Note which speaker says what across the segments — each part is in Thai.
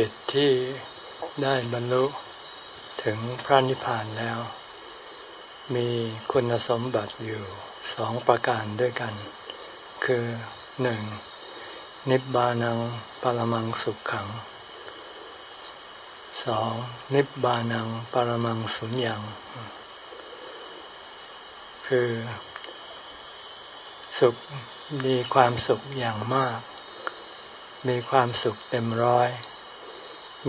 Speaker 1: จิตที่ได้บรรลุถึงพระนิพพานแล้ว มีคุณสมบัติอยู่สองประการด้วยกัน คือหนึ่งนิบานังปรมังสุขขังสองนิบานังปรมังสุญญังคือสุขมีความสุขอย่างมาก มีความสุขเต็มร้อย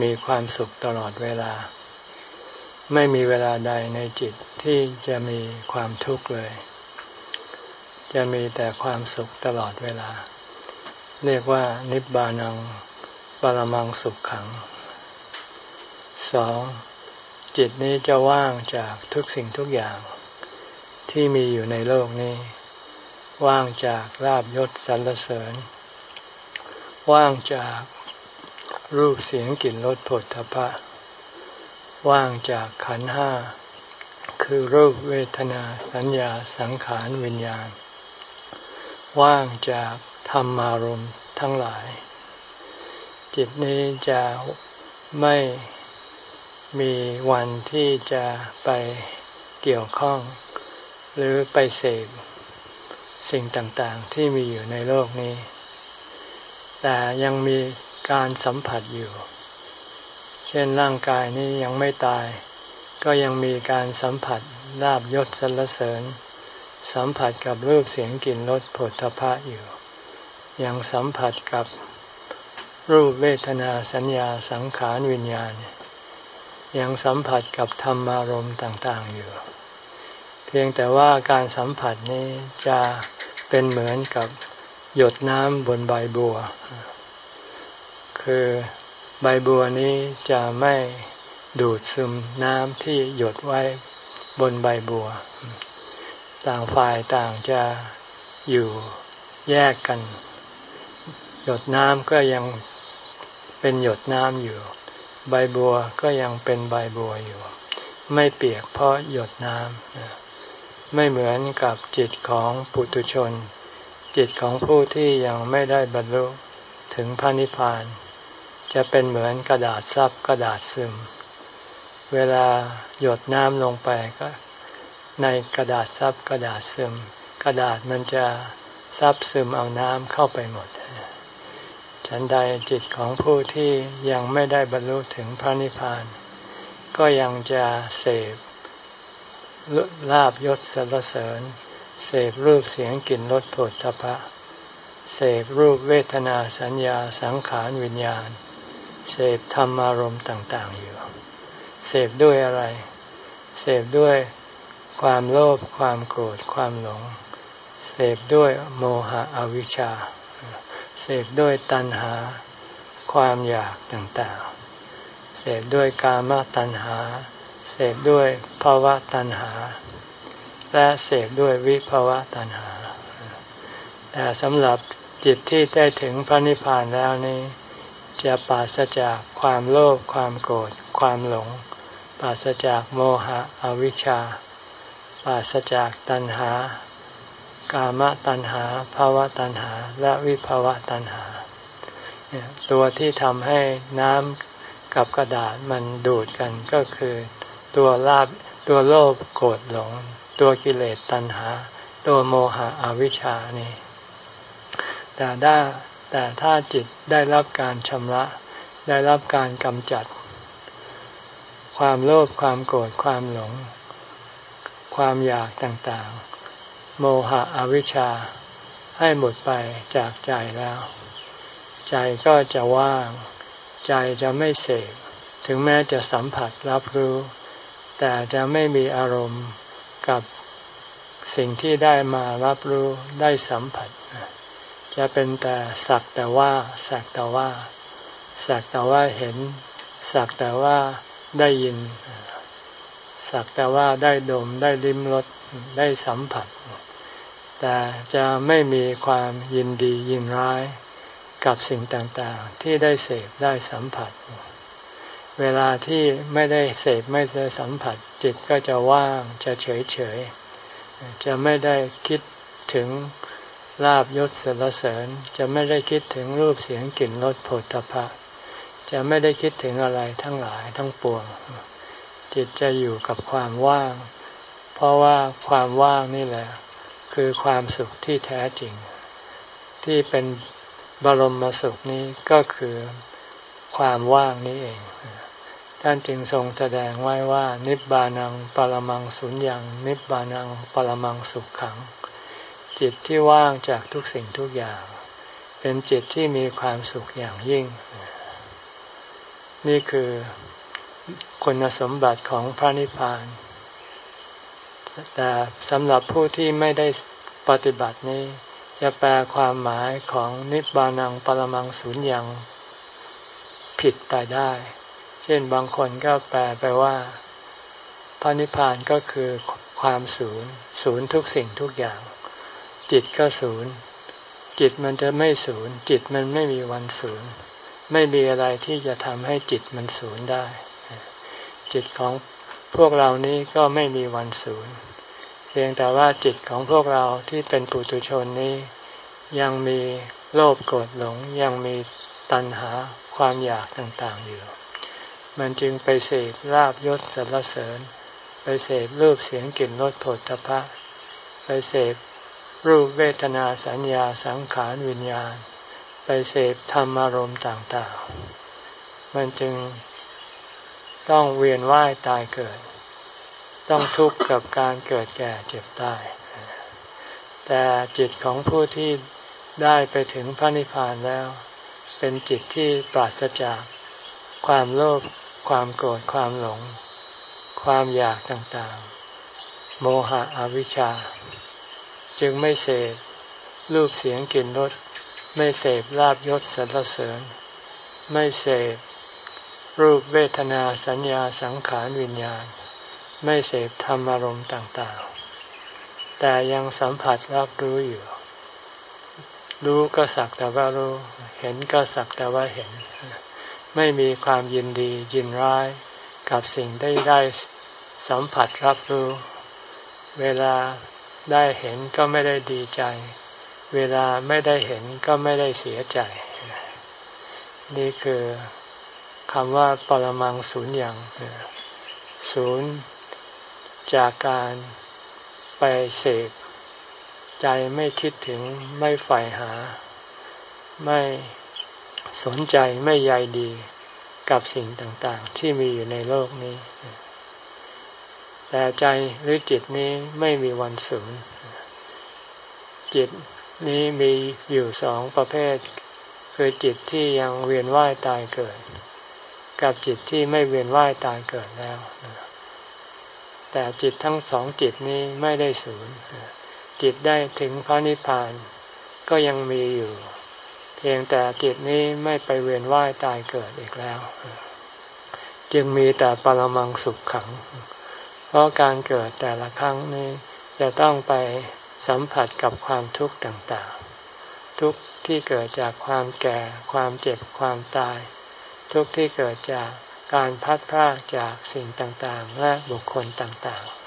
Speaker 1: มีความสุขตลอดเวลา ไม่มีเวลาใดในจิตที่จะมีความทุกข์เลย จะมีแต่ความสุขตลอดเวลา เรียกว่า นิบานังปรมังสุขขังสองจิตนี้จะว่างจากทุกสิ่งทุกอย่าง ที่มีอยู่ในโลกนี้ ว่างจากลาบยศสรรเสริญ ว่างจาก รูปเสียงกลิ่นรสผลทพะ ว่างจากขันห้า คือรูปเวทนาสัญญาสังขารวิญญาณ ว่างจากธรรมารมณ์ทั้งหลาย จิตนี้จะไม่มีวันที่จะไปเกี่ยวข้อง หรือไปเสพสิ่งต่างๆที่มีอยู่ในโลกนี้ แต่ยังมี การสัมผัสอยู่ เช่นร่างกายนี้ยังไม่ตาย ก็ยังมีการสัมผัสลาบยศสรรเสริญ สัมผัสกับรูปเสียงกลิ่นรสผลทพะอยู่ ยังสัมผัสกับรูปเวทนาสัญญาสังขารวิญญาณ ยังสัมผัสกับธรรมารมณ์ต่างๆอยู่ เพียงแต่ว่าการสัมผัสนี้จะเป็นเหมือนกับหยดน้ำบนใบบัว คือใบบัวนี้จะไม่ดูดซึมน้ำที่หยดไว้บนใบบัว ต่างฝ่ายต่างจะอยู่แยกกัน หยดน้ำก็ยังเป็นหยดน้ำอยู่ ใบบัวก็ยังเป็นใบบัวอยู่ ไม่เปียกเพราะหยดน้ำไม่เหมือนกับจิตของปุถุชน จิตของผู้ที่ยังไม่ได้บรรลุถึงพระนิพพาน จะเป็นเหมือนกระดาษซับกระดาษซึม เวลาหยดน้ำลงไปก็ในกระดาษซับกระดาษซึม กระดาษมันจะซับซึมเอาน้ำเข้าไปหมด ฉันใดจิตของผู้ที่ยังไม่ได้บรรลุถึงพระนิพพาน ก็ยังจะเสพลาบยศสรรเสริญ เสพรูปเสียงกลิ่นรสผลทพะ เสพรูปเวทนาสัญญาสังขารวิญญาณ เสพธรรมารมณ์ต่างๆอยู่ เสพด้วยอะไร เสพด้วยความโลภความโกรธความหลง เสพด้วยโมหะอวิชชา เสพด้วยตัณหา ความอยากต่างๆ เสพด้วยกามตัณหา เสพด้วยภาวะตัณหา และเสพด้วยวิภาวะตัณหา แต่สำหรับจิตที่ได้ถึงพระนิพพานแล้วนี้ จะปราศจากความโลภความโกรธความหลง ปราศจากโมหะอวิชชา ปราศจากตัณหา กามตัณหาภาวะตัณหา และวิภาวะตัณหา ตัวที่ทำให้น้ำกับกระดาษมันดูดกันก็คือ ตัวลาบตัวโลภโกรธหลง ตัวกิเลสตัณหา ตัวโมหะอวิชชานี่แต่ถ้า แต่ถ้าจิตได้รับการชำระ ได้รับการกำจัด ความโลภความโกรธความหลง ความอยากต่างๆ โมหะอวิชชา ให้หมดไปจากใจแล้ว ใจก็จะว่าง ใจจะไม่เสพถึงแม้จะสัมผัสรับรู้ แต่จะไม่มีอารมณ์กับสิ่งที่ได้มารับรู้ได้สัมผัส จะเป็นแต่สักแต่ว่าสักแต่ว่าสักแต่ว่าเห็น สักแต่ว่าได้ยิน สักแต่ว่าได้ดมได้ลิ้มรสได้สัมผัส แต่จะไม่มีความยินดียินร้ายกับสิ่งต่างๆ ที่ได้เสพได้สัมผัส เวลาที่ไม่ได้เสพไม่ได้สัมผัส จิตก็จะว่างจะเฉยเฉยจะไม่ได้คิดถึง ลาบยศสรรเสริญจะไม่ได้คิดถึงรูปเสียงกลิ่นรสผลตภะจะไม่ได้คิดถึงอะไรทั้งหลายทั้งปวง จิตจะอยู่กับความว่าง เพราะว่าความว่างนี่แหละ คือความสุขที่แท้จริง ที่เป็นบรมสุขนี้ก็คือความว่างนี้เอง ท่านจึงทรงแสดงไว้ว่า นิบานังปรมังสุญญ์นิบานังปรมังสุขขัง จิตที่ว่างจากทุกสิ่งทุกอย่าง เป็นจิตที่มีความสุขอย่างยิ่ง นี่คือคุณสมบัติของพระนิพพาน แต่สำหรับผู้ที่ไม่ได้ปฏิบัตินี้ จะแปลความหมายของนิบานังปรมังสุญญ์ผิดไปได้ เช่นบางคนก็แปลไปว่า พระนิพพานก็คือความศูนย์ศูนย์ทุกสิ่งทุกอย่าง จิตก็ศูนย์ จิตมันจะไม่ศูนย์ จิตมันไม่มีวันศูนย์ ไม่มีอะไรที่จะทำให้จิตมันศูนย์ได้ จิตของพวกเรานี้ก็ไม่มีวันศูนย์ เพียงแต่ว่าจิตของพวกเราที่เป็นปุถุชนนี้ ยังมีโลภโกรธหลงยังมีตัณหาความอยากต่างๆอยู่ มันจึงไปเสพลาบยศสรรเสริญ ไปเสพรูปเสียงกลิ่นรสผลตภะไปเสพ รูปเวทนาสัญญาสังขารวิญญาณ ไปเสพธรรมอารมณ์ต่างๆ มันจึงต้องเวียนว่ายตายเกิด ต้องทุกข์กับการเกิดแก่เจ็บตาย แต่จิตของผู้ที่ได้ไปถึงพระนิพพานแล้ว เป็นจิตที่ปราศจากความโลภความโกรธความหลง ความอยากต่างๆ โมหะอวิชชา จึงไม่เสพรูปเสียงกลิ่นรสไม่เสพลาบยศสรรเสริญ ไม่เสพรูปเวทนาสัญญาสังขารวิญญาณ ไม่เสพธรรมอารมณ์ต่างๆ แต่ยังสัมผัสรับรู้อยู่ รู้ก็สักแต่ว่ารู้ เห็นก็สักแต่ว่าเห็น ไม่มีความยินดียินร้ายกับสิ่งได้ได้สัมผัสรับรู้ เวลา ได้เห็นก็ไม่ได้ดีใจ เวลาไม่ได้เห็นก็ไม่ได้เสียใจ นี่คือคำว่าปรมังศูนย์อย่างศูนย์จากการไปเสพใจไม่คิดถึงไม่ใฝ่หา ไม่สนใจไม่ใยดีกับสิ่งต่างๆ ที่มีอยู่ในโลกนี้ แต่ใจหรือจิตนี้ไม่มีวันสูญจิตนี้มีอยู่สองประเภท คือจิตที่ยังเวียนว่ายตายเกิด กับจิตที่ไม่เวียนว่ายตายเกิดแล้ว แต่จิตทั้งสองจิตนี้ไม่ได้สูญจิตได้ถึงพระนิพพานก็ยังมีอยู่ เพียงแต่จิตนี้ไม่ไปเวียนว่ายตายเกิดอีกแล้ว จึงมีแต่ปรมังสุขขัง เพราะการเกิดแต่ละครั้งนี้จะต้องไปสัมผัสกับความทุกข์ต่างๆ ทุกที่เกิดจากความแก่ ความเจ็บ ความตาย ทุกที่เกิดจากการพัดพรากจากสิ่งต่างๆ และบุคคลต่างๆ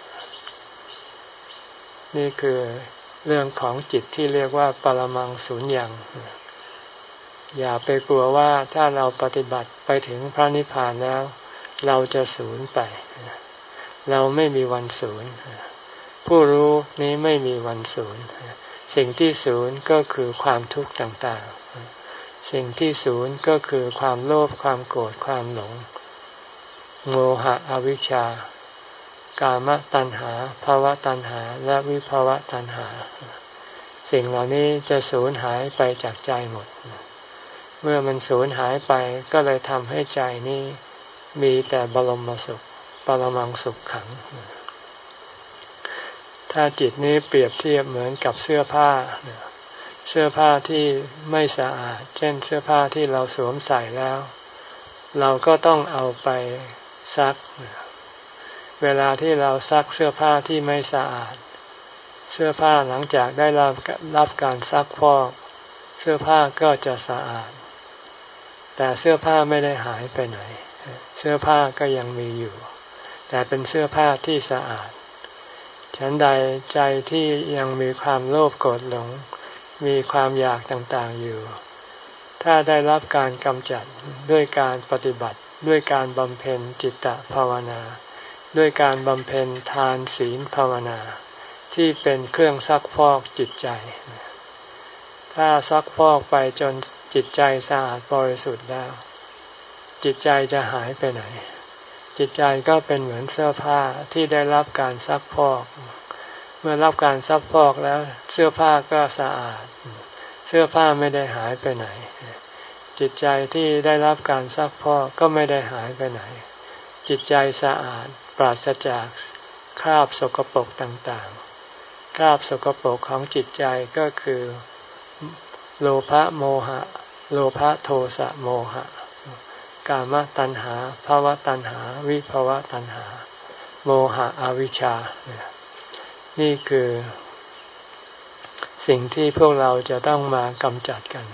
Speaker 1: นี่คือเรื่องของจิตที่เรียกว่าปรมังสูญญ์อย่าไปกลัวว่าถ้าเราปฏิบัติไปถึงพระนิพพานแล้ว เราจะสูญไป เราไม่มีวันสูญผู้รู้นี้ไม่มีวันสูญสิ่งที่สูญก็คือความทุกข์ต่างๆ สิ่งที่สูญก็คือความโลภความโกรธความหลง โมหะอวิชชา กามตัณหาภาวะตัณหาและวิภาวะตัณหา สิ่งเหล่านี้จะสูญหายไปจากใจหมด เมื่อมันสูญหายไปก็เลยทำให้ใจนี้มีแต่บรมสุข ปรมังสุขขัง ถ้าจิตนี้เปรียบเทียบเหมือนกับเสื้อผ้า เสื้อผ้าที่ไม่สะอาด เช่นเสื้อผ้าที่เราสวมใส่แล้ว เราก็ต้องเอาไปซัก เวลาที่เราซักเสื้อผ้าที่ไม่สะอาด เสื้อผ้าหลังจากได้รับรับการซักฟอก เสื้อผ้าก็จะสะอาด แต่เสื้อผ้าไม่ได้หายไปไหน เสื้อผ้าก็ยังมีอยู่ แต่เป็นเสื้อผ้าที่สะอาด ฉันใดใจที่ยังมีความโลภโกรธหลง มีความอยากต่างๆอยู่ ถ้าได้รับการกำจัดด้วยการปฏิบัติด้วยการบำเพ็ญจิตตภาวนา ด้วยการบำเพ็ญทานศีลภาวนา ที่เป็นเครื่องซักฟอกจิตใจ ถ้าซักฟอกไปจนจิตใจสะอาดบริสุทธิ์แล้ว จิตใจจะหายไปไหน จิตใจก็เป็นเหมือนเสื้อผ้าที่ได้รับการซักฟอก เมื่อรับการซักฟอกแล้วเสื้อผ้าก็สะอาด เสื้อผ้าไม่ได้หายไปไหน จิตใจที่ได้รับการซักพอกก็ไม่ได้หายไปไหน จิตใจสะอาดปราศจากคราบสกปรกต่างๆ คราบสกปรกของจิตใจก็คือ โลภะโมหะ โลภะโทสะโมหะ กามตัณหาภาวะตัณหา วิภาวะตัณหา โมหะอวิชชา นี่คือ สิ่งที่พวกเราจะต้องมากำจัดกัน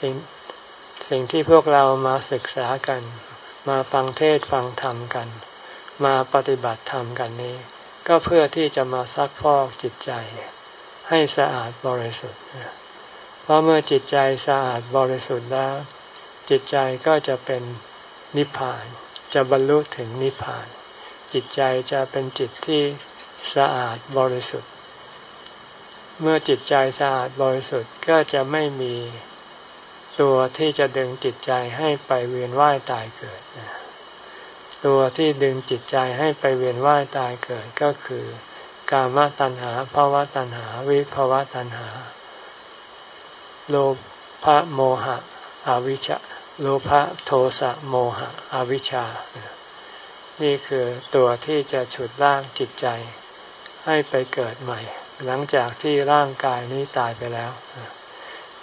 Speaker 1: สิ่งสิ่งที่พวกเรามาศึกษากัน มาฟังเทศฟังธรรมกัน มาปฏิบัติธรรมกันนี้ ก็เพื่อที่จะมาซักฟอกจิตใจ ให้สะอาดบริสุทธิ์เพราะเมื่อจิตใจสะอาดบริสุทธิ์แล้ว จิตใจก็จะเป็นนิพพาน จะบรรลุถึงนิพพาน จิตใจจะเป็นจิตที่สะอาดบริสุทธิ์ เมื่อจิตใจสะอาดบริสุทธิ์ก็จะไม่มีตัวที่จะดึงจิตใจให้ไปเวียนว่ายตายเกิด ตัวที่ดึงจิตใจให้ไปเวียนว่ายตายเกิดก็คือกามตัณหาภาวะตัณหา วิภาวะตัณหา โลภะโมหะ อวิชชา โลภะโทสะโมหะอวิชชา นี่คือตัวที่จะฉุดร่างจิตใจ ให้ไปเกิดใหม่ หลังจากที่ร่างกายนี้ตายไปแล้ว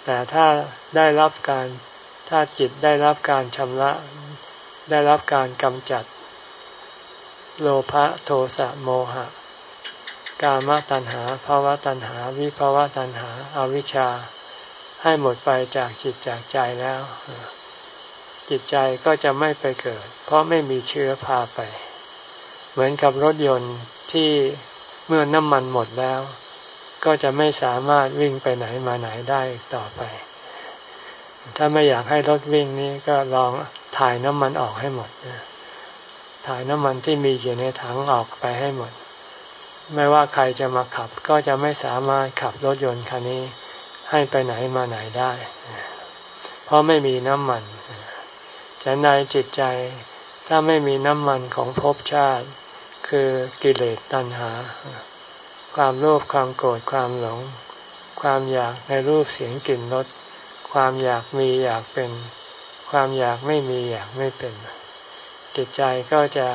Speaker 1: แต่ถ้าได้รับการถ้าจิตได้รับการชำระ ได้รับการกำจัด โลภะโทสะโมหะ กามตัณหาภาวะตัณหา วิภาวะตัณหาอาวิชชา ให้หมดไปจากจิตจากใจแล้ว จิตใจก็จะไม่ไปเกิด เพราะไม่มีเชื้อพาไป เหมือนกับรถยนต์ที่เมื่อน้ำมันหมดแล้ว ก็จะไม่สามารถวิ่งไปไหนมาไหนได้ต่อไป ถ้าไม่อยากให้รถวิ่งนี้ก็ลองถ่ายน้ำมันออกให้หมดถ่ายน้ำมันที่มีอยู่ในถังออกไปให้หมด ไม่ว่าใครจะมาขับ ก็จะไม่สามารถขับรถยนต์คันนี้ให้ไปไหนมาไหนได้ เพราะไม่มีน้ำมัน ฉันในจิตใจ ถ้าไม่มีน้ำมันของภพชาติ คือกิเลสตัณหา ความโลภความโกรธความหลง ความอยากในรูปเสียงกลิ่นรสความอยากมีอยากเป็น ความอยากไม่มีอยากไม่เป็น จิตใจก็จะ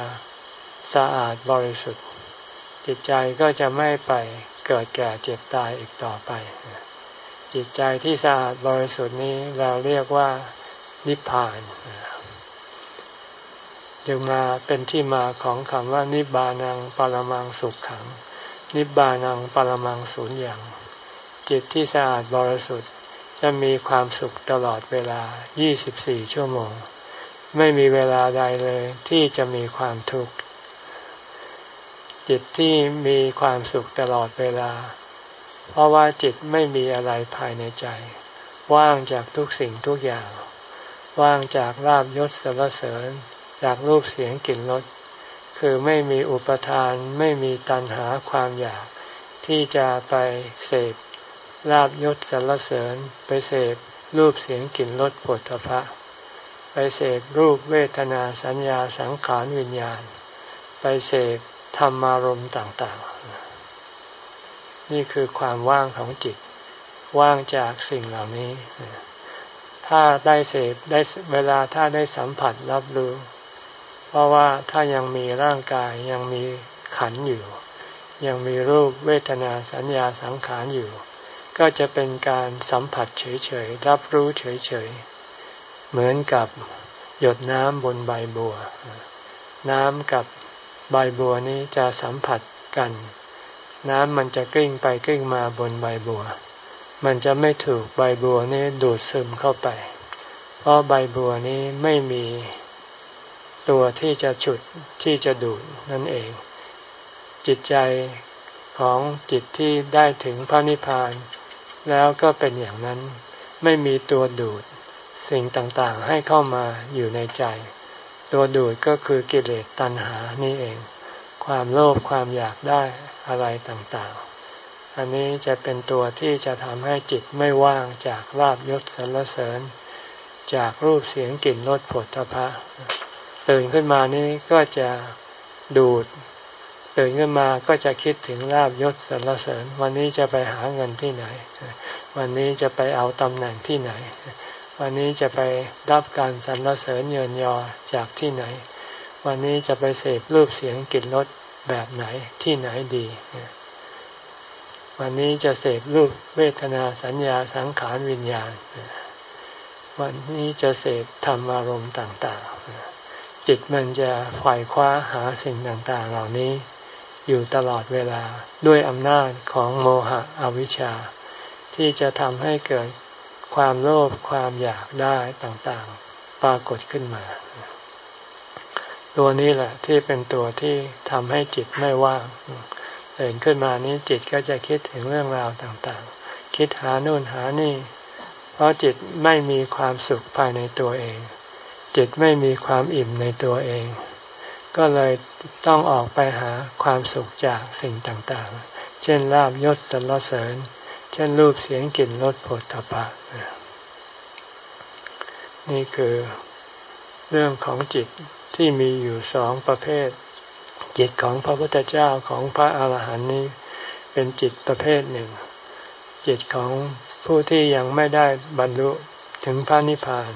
Speaker 1: สะอาดบริสุทธิ์ จิตใจก็จะไม่ไปเกิดแก่เจ็บตายอีกต่อไป จิตใจที่สะอาดบริสุทธิ์นี้เราเรียกว่านิพพาน จึงมาเป็นที่มาของคำว่านิบานังปรมังสุขขัง นิบานังปรมังสูญอย่าง จิตที่สะอาดบริสุทธิ์จะมีความสุขตลอดเวลา 24 ชั่วโมง ไม่มีเวลาใดเลยที่จะมีความทุกข์จิตที่มีความสุขตลอดเวลา เพราะว่าจิตไม่มีอะไรภายในใจ ว่างจากทุกสิ่งทุกอย่าง ว่างจากลาบยศสรรเสริญ จากรูปเสียงกลิ่นรสคือไม่มีอุปทานไม่มีตัณหาความอยาก ที่จะไปเสพลาบยศสรรเสริญ ไปเสพรูปเสียงกลิ่นรสผลพระไปเสพรูปเวทนาสัญญาสังขารวิญญาณ ไปเสพธรรมารมณ์ต่างๆ นี่คือความว่างของจิต ว่างจากสิ่งเหล่านี้ ถ้าได้เสพได้เวลาถ้าได้สัมผัสรับรู้ เพราะว่าถ้ายังมีร่างกายยังมีขันอยู่ ยังมีรูปเวทนาสัญญาสังขารอยู่ ก็จะเป็นการสัมผัสเฉยๆ รับรู้เฉยๆ เหมือนกับหยดน้ำบนใบบัว น้ำกับใบบัวนี้จะสัมผัสกัน น้ำมันจะกลิ้งไปกลิ้งมาบนใบบัว มันจะไม่ถูกใบบัวนี้ดูดซึมเข้าไป เพราะใบบัวนี้ไม่มี ตัวที่จะฉุดที่จะดูดนั่นเอง จิตใจของจิตที่ได้ถึงพระนิพพาน แล้วก็เป็นอย่างนั้นไม่มีตัวดูดสิ่งต่างๆให้เข้ามาอยู่ในใจ ตัวดูดก็คือกิเลสตัณหานี่เอง ความโลภความอยากได้อะไรต่างๆ อันนี้จะเป็นตัวที่จะทำให้จิตไม่ว่างจากลาบยศสรรเสริญ จากรูปเสียงกลิ่นรสผลทพะ ตื่นขึ้นมานี้ก็จะดูด ตื่นขึ้นมาก็จะคิดถึงลาบยศสรรเสริญ วันนี้จะไปหาเงินที่ไหน วันนี้จะไปเอาตำแหน่งที่ไหน วันนี้จะไปรับการสรรเสริญเยินยอจากที่ไหน วันนี้จะไปเสพรูปเสียงกลิ่นรสแบบไหนที่ไหนดี วันนี้จะเสพรูปเวทนาสัญญาสังขารวิญญาณ วันนี้จะเสพธรรมอารมณ์ต่าง จิตมันจะฝ่ายคว้าหาสิ่งต่างๆ เหล่านี้ อยู่ตลอดเวลาด้วยอำนาจของโมหะอวิชชา ที่จะทำให้เกิดความโลภความอยากได้ต่างๆ ปรากฏขึ้นมา ตัวนี้แหละที่เป็นตัวที่ทำให้จิตไม่ว่างตื่นขึ้นมานี้จิตก็จะคิดถึงเรื่องราวต่างๆ คิดหาโน่นหานี่ เพราะจิตไม่มีความสุขภายในตัวเอง จิตไม่มีความอิ่มในตัวเอง ก็เลยต้องออกไปหาความสุขจากสิ่งต่างๆ เช่นลาบยศสรรเสริญ เช่นรูปเสียงกลิ่นรสผลตภะนี่คือเรื่องของจิตที่มีอยู่สองประเภท จิตของพระพุทธเจ้าของพระอาหารหันต์นี้ เป็นจิตประเภทหนึ่ง จิตของผู้ที่ยังไม่ได้บรรลุถึงพระนิพพาน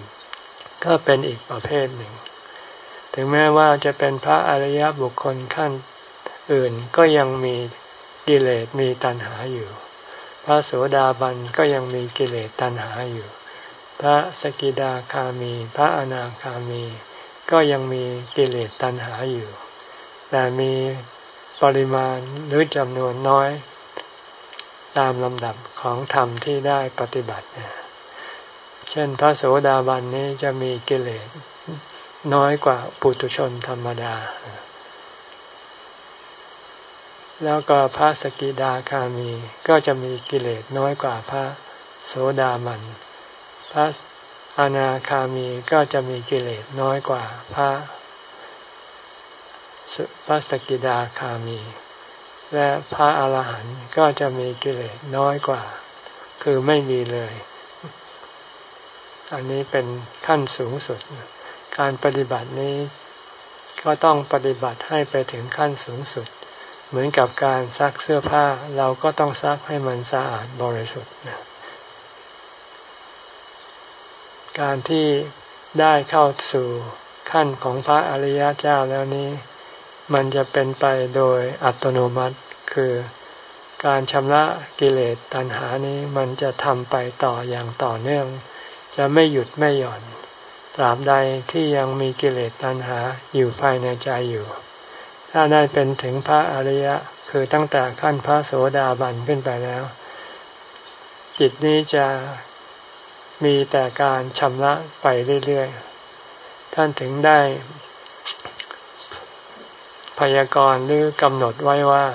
Speaker 1: ก็เป็นอีกประเภทหนึ่ง ถึงแม้ว่าจะเป็นพระอริยบุคคลขั้นอื่นก็ยังมีกิเลสมีตัณหาอยู่ พระโสดาบันก็ยังมีกิเลสตัณหาอยู่ พระสกิดาคามี พระอนาคามี ก็ยังมีกิเลสตัณหาอยู่ แต่มีปริมาณหรือจำนวนน้อย ตามลำดับของธรรมที่ได้ปฏิบัติเเช่นพระโสดาบันนี้จะมีกิเลสน้อยกว่าปุถุชนธรรมดา แล้วก็พระสกิดาคามีก็จะมีกิเลสน้อยกว่าพระโสดามัน พระอนาคามีก็จะมีกิเลสน้อยกว่าพระพระสกิดาคามี และพระอาหารหันต์ก็จะมีกิเลสน้อยกว่า คือไม่มีเลย อันนี้เป็นขั้นสูงสุด การปฏิบัตินี้ ก็ต้องปฏิบัติให้ไปถึงขั้นสูงสุด เหมือนกับการซักเสื้อผ้าเราก็ต้องซักให้มันสะอาดบริสุทธิ์การที่ได้เข้าสู่ขั้นของพระอริยเจ้าแล้วนี้ มันจะเป็นไปโดยอัตโนมัติ คือการชำระกิเลสตัณหานี้มันจะทำไปต่ออย่างต่อเนื่อง จะไม่หยุดไม่หย่อน ตราบใดที่ยังมีกิเลสตัณหาอยู่ภายในใจอยู่ ถ้าได้เป็นถึงพระอริยะคือตั้งแต่ขั้นพระโสดาบันขึ้นไปแล้ว จิตนี้จะมีแต่การชำระไปเรื่อยๆ ท่านถึงได้พยากรณ์หรือกำหนดไว้ว่า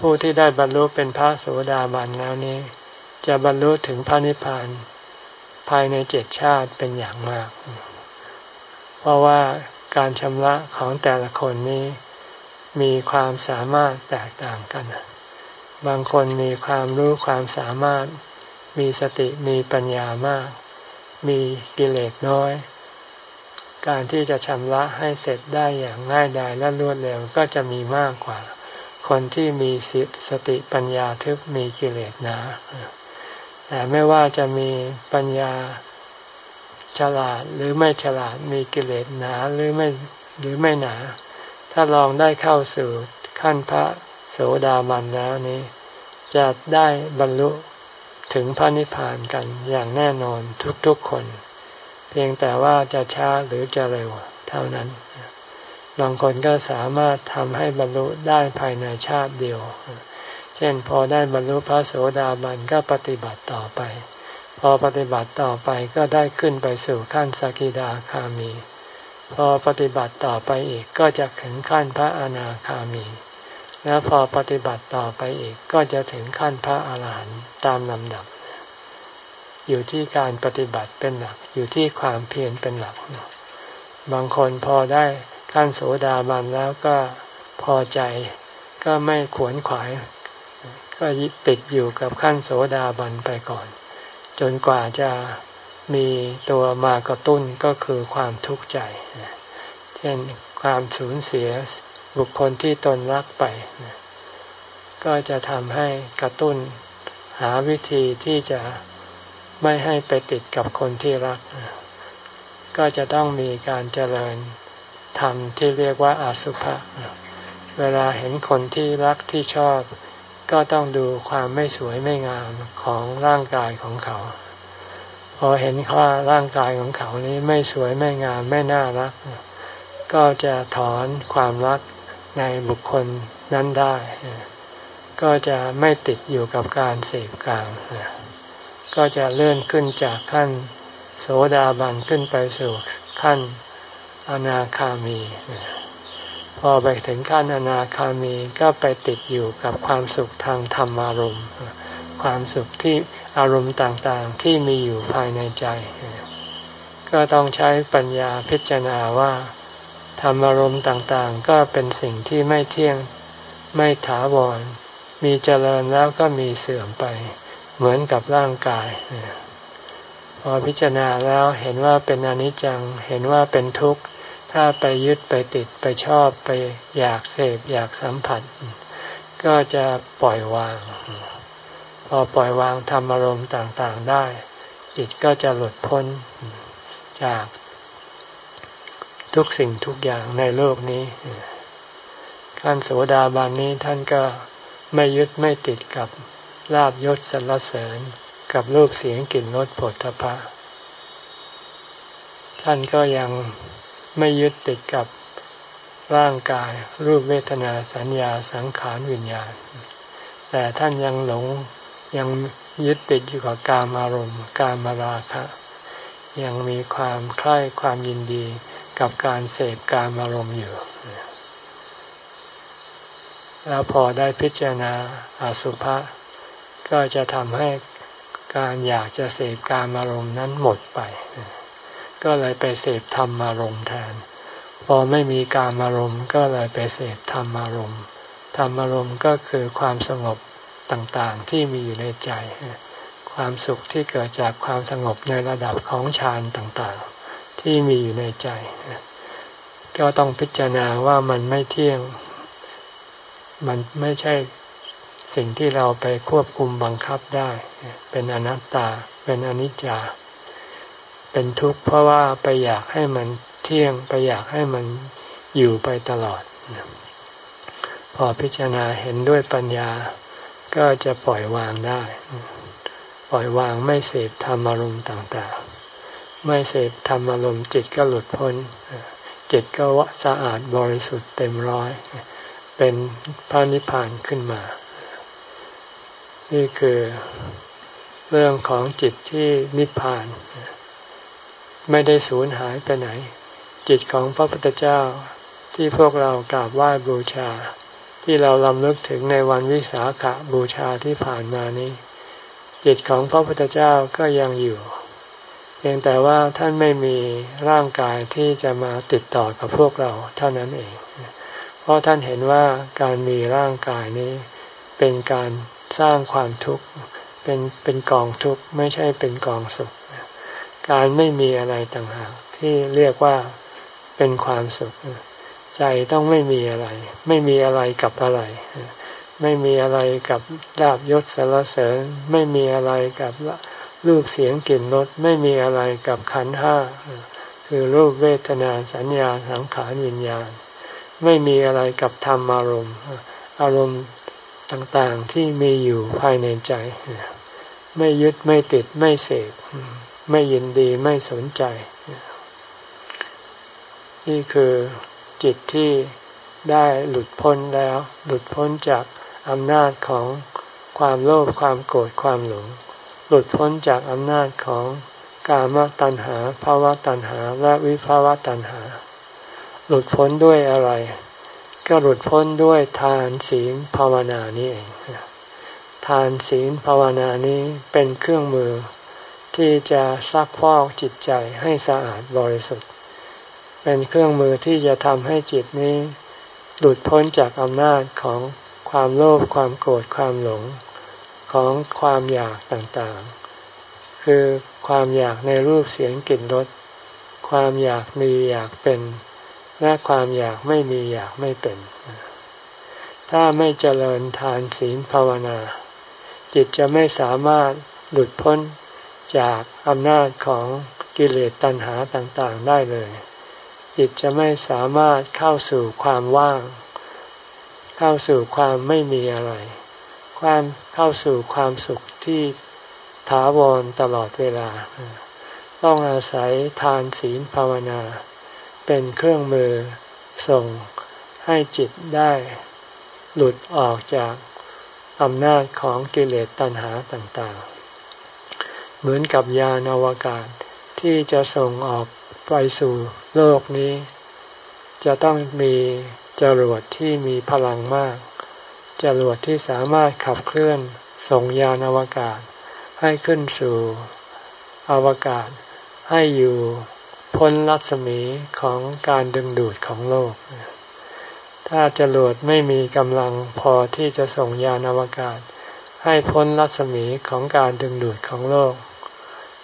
Speaker 1: ผู้ที่ได้บรรลุเป็นพระโสดาบันแล้วนี้ จะบรรลุถึงพระนิพพาน ภายในเจ็ดชาติเป็นอย่างมาก เพราะว่าการชำระของแต่ละคนนี้มีความสามารถแตกต่างกัน บางคนมีความรู้ความสามารถ มีสติมีปัญญามาก มีกิเลสน้อย การที่จะชำระให้เสร็จได้อย่างง่ายดายและรวดเร็วก็จะมีมากกว่า คนที่มีสติปัญญาทึบมีกิเลสหนา แต่ไม่ว่าจะมีปัญญาฉลาดหรือไม่ฉลาดมีกิเลสหนาหรือไม่หรือไม่หนา ถ้าลองได้เข้าสู่ขั้นพระโสดาบันแล้วนี้ จะได้บรรลุถึงพระนิพพานกันอย่างแน่นอนทุกๆคน เพียงแต่ว่าจะช้าหรือจะเร็วเท่านั้น บางคนก็สามารถทำให้บรรลุได้ภายในชาติเดียว ช่นพอได้บรรลุพระโสดาบันก็ปฏิบัติต่อไป พอปฏิบัติต่อไปก็ได้ขึ้นไปสู่ขั้นสกิดาคามี พอปฏิบัติต่อไปอีกก็จะถึงขั้นพระอนาคามี แล้วพอปฏิบัติต่อไปอีกก็จะถึงขั้นพระอาหารหันต์ตามลำดับ อยู่ที่การปฏิบัติเป็นหลักอยู่ที่ความเพียรเป็นหลักบางคนพอได้ขั้นโสดาบันแล้วก็พอใจก็ไม่ขวนขวาย ก็ติดอยู่กับขั้นโสดาบันไปก่อน จนกว่าจะมีตัวมากระตุ้นก็คือความทุกข์ใจ เช่นความสูญเสียบุคคลที่ตนรักไป ก็จะทำให้กระตุ้นหาวิธีที่จะไม่ให้ไปติดกับคนที่รัก ก็จะต้องมีการเจริญธรรมที่เรียกว่าอาสุภะเวลาเห็นคนที่รักที่ชอบ ก็ต้องดูความไม่สวยไม่งามของร่างกายของเขา พอเห็นว่าร่างกายของเขานี้ไม่สวยไม่งามไม่น่ารัก ก็จะถอนความรักในบุคคลนั้นได้ ก็จะไม่ติดอยู่กับการเสพกางก็จะเลื่อนขึ้นจากขั้นโสดาบันขึ้นไปสู่ขั้นอนาคามี พอไปถึงขั้นอนาคามีก็ไปติดอยู่กับความสุขทางธรรมอารมณ์ ความสุขที่อารมณ์ต่างๆที่มีอยู่ภายในใจ ก็ต้องใช้ปัญญาพิจารณาว่าธรรมอารมณ์ต่างๆ ก็เป็นสิ่งที่ไม่เที่ยงไม่ถาวร มีเจริญแล้วก็มีเสื่อมไป เหมือนกับร่างกาย พอพิจารณาแล้วเห็นว่าเป็นอนิจจัง เห็นว่าเป็นทุกข์ ถ้าไปยึดไปติดไปชอบไปอยากเสพอยากสัมผัส ก็จะปล่อยวาง พอปล่อยวางทำอารมณ์ต่างๆได้ จิตก็จะหลุดพ้นจากทุกสิ่งทุกอย่างในโลกนี้ขั้นโสดาบันนี้ท่านก็ไม่ยึดไม่ติดกับลาบยศสรรเสริญกับรูปเสียงกลิ่นรสผลทพะท่านก็ยัง ไม่ยึดติดกับร่างกายรูปเวทนาสัญญาสังขารวิญญาณ แต่ท่านยังหลงยังยึดติดอยู่กับกามอารมณ์กามราคะ ยังมีความใคร่ความยินดีกับการเสพกามอารมณ์อยู่ แล้วพอได้พิจารณาอาสุภะก็จะทำให้การอยากจะเสพกามอารมณ์นั้นหมดไป ก็เลยไปเสพธรรมารมณ์แทน พอไม่มีการอารมณ์ก็เลยไปเสพธรรมารมณ์ธรรมารมณ์ก็คือความสงบต่างๆที่มีอยู่ในใจ ความสุขที่เกิดจากความสงบในระดับของฌานต่างๆ ที่มีอยู่ในใจ ก็ต้องพิจารณาว่ามันไม่เที่ยง มันไม่ใช่สิ่งที่เราไปควบคุมบังคับได้ เป็นอนัตตา เป็นอนิจจา เป็นทุกข์เพราะว่าไปอยากให้มันเที่ยงไปอยากให้มันอยู่ไปตลอด พอพิจารณาเห็นด้วยปัญญาก็จะปล่อยวางได้ ปล่อยวางไม่เสพธรรมอารมณ์ต่างๆ ไม่เสพธรรมอารมณ์จิตก็หลุดพ้น จิตก็วสะอาดบริสุทธิ์เต็มร้อย เป็นพระนิพพานขึ้นมา นี่คือเรื่องของจิตที่นิพพาน ไม่ได้สูญหายไปไหน จิตของพระพุทธเจ้าที่พวกเรากราบไหว้บูชา ที่เราลำลึกถึงในวันวิสาขบูชาที่ผ่านมานี้ จิตของพระพุทธเจ้าก็ยังอยู่เพียงแต่ว่าท่านไม่มีร่างกายที่จะมาติดต่อกับพวกเราเท่านั้นเอง เพราะท่านเห็นว่าการมีร่างกายนี้เป็นการสร้างความทุกข์เป็นเป็นกองทุกข์ไม่ใช่เป็นกองสุข การไม่มีอะไรต่างหากที่เรียกว่าเป็นความสุข ใจต้องไม่มีอะไร ไม่มีอะไรกับอะไร ไม่มีอะไรกับลาบยศสารเสริญ ไม่มีอะไรกับรูปเสียงกลิ่นรสไม่มีอะไรกับขันห้าคือรูปเวทนาสัญญาสังขารวิญญาณ ไม่มีอะไรกับธรรมอารมณ์ อารมณ์ต่างๆที่มีอยู่ภายในใจ ไม่ยึดไม่ติดไม่เสพ ไม่ยินดีไม่สนใจ นี่คือจิตที่ได้หลุดพ้นแล้ว หลุดพ้นจากอำนาจของความโลภความโกรธความหลง หลุดพ้นจากอำนาจของกามตัณหาภาวะตัณหาและวิภาวะตัณหา หลุดพ้นด้วยอะไร ก็หลุดพ้นด้วยทานศีลภาวนานี่เองทานศีลภาวนานี้เป็นเครื่องมือ ที่จะซักพอกจิตใจให้สะอาดบริสุทธิ์ เป็นเครื่องมือที่จะทำให้จิตนี้ หลุดพ้นจากอำนาจของความโลภความโกรธความหลงของความอยากต่างๆ คือความอยากในรูปเสียงกลิ่นรสความอยากมีอยากเป็นและความอยากไม่มีอยากไม่เป็น ถ้าไม่เจริญทานศีลภาวนา จิตจะไม่สามารถหลุดพ้น จากอำนาจของกิเลสตัณหาต่างๆได้เลย จิตจะไม่สามารถเข้าสู่ความว่าง เข้าสู่ความไม่มีอะไร ความเข้าสู่ความสุขที่ถาวรตลอดเวลา ต้องอาศัยทานศีลภาวนา เป็นเครื่องมือส่งให้จิตได้หลุดออกจากอำนาจของกิเลสตัณหาต่างๆ เหมือนกับยานอวกาศที่จะส่งออกไปสู่โลกนี้ จะต้องมีจรวดที่มีพลังมาก จรวดที่สามารถขับเคลื่อนส่งยานอวกาศ ให้ขึ้นสู่อวกาศ ให้อยู่พ้นรัศมีของการดึงดูดของโลก ถ้าจรวดไม่มีกำลังพอที่จะส่งยานอวกาศ ให้พ้นรัศมีของการดึงดูดของโลก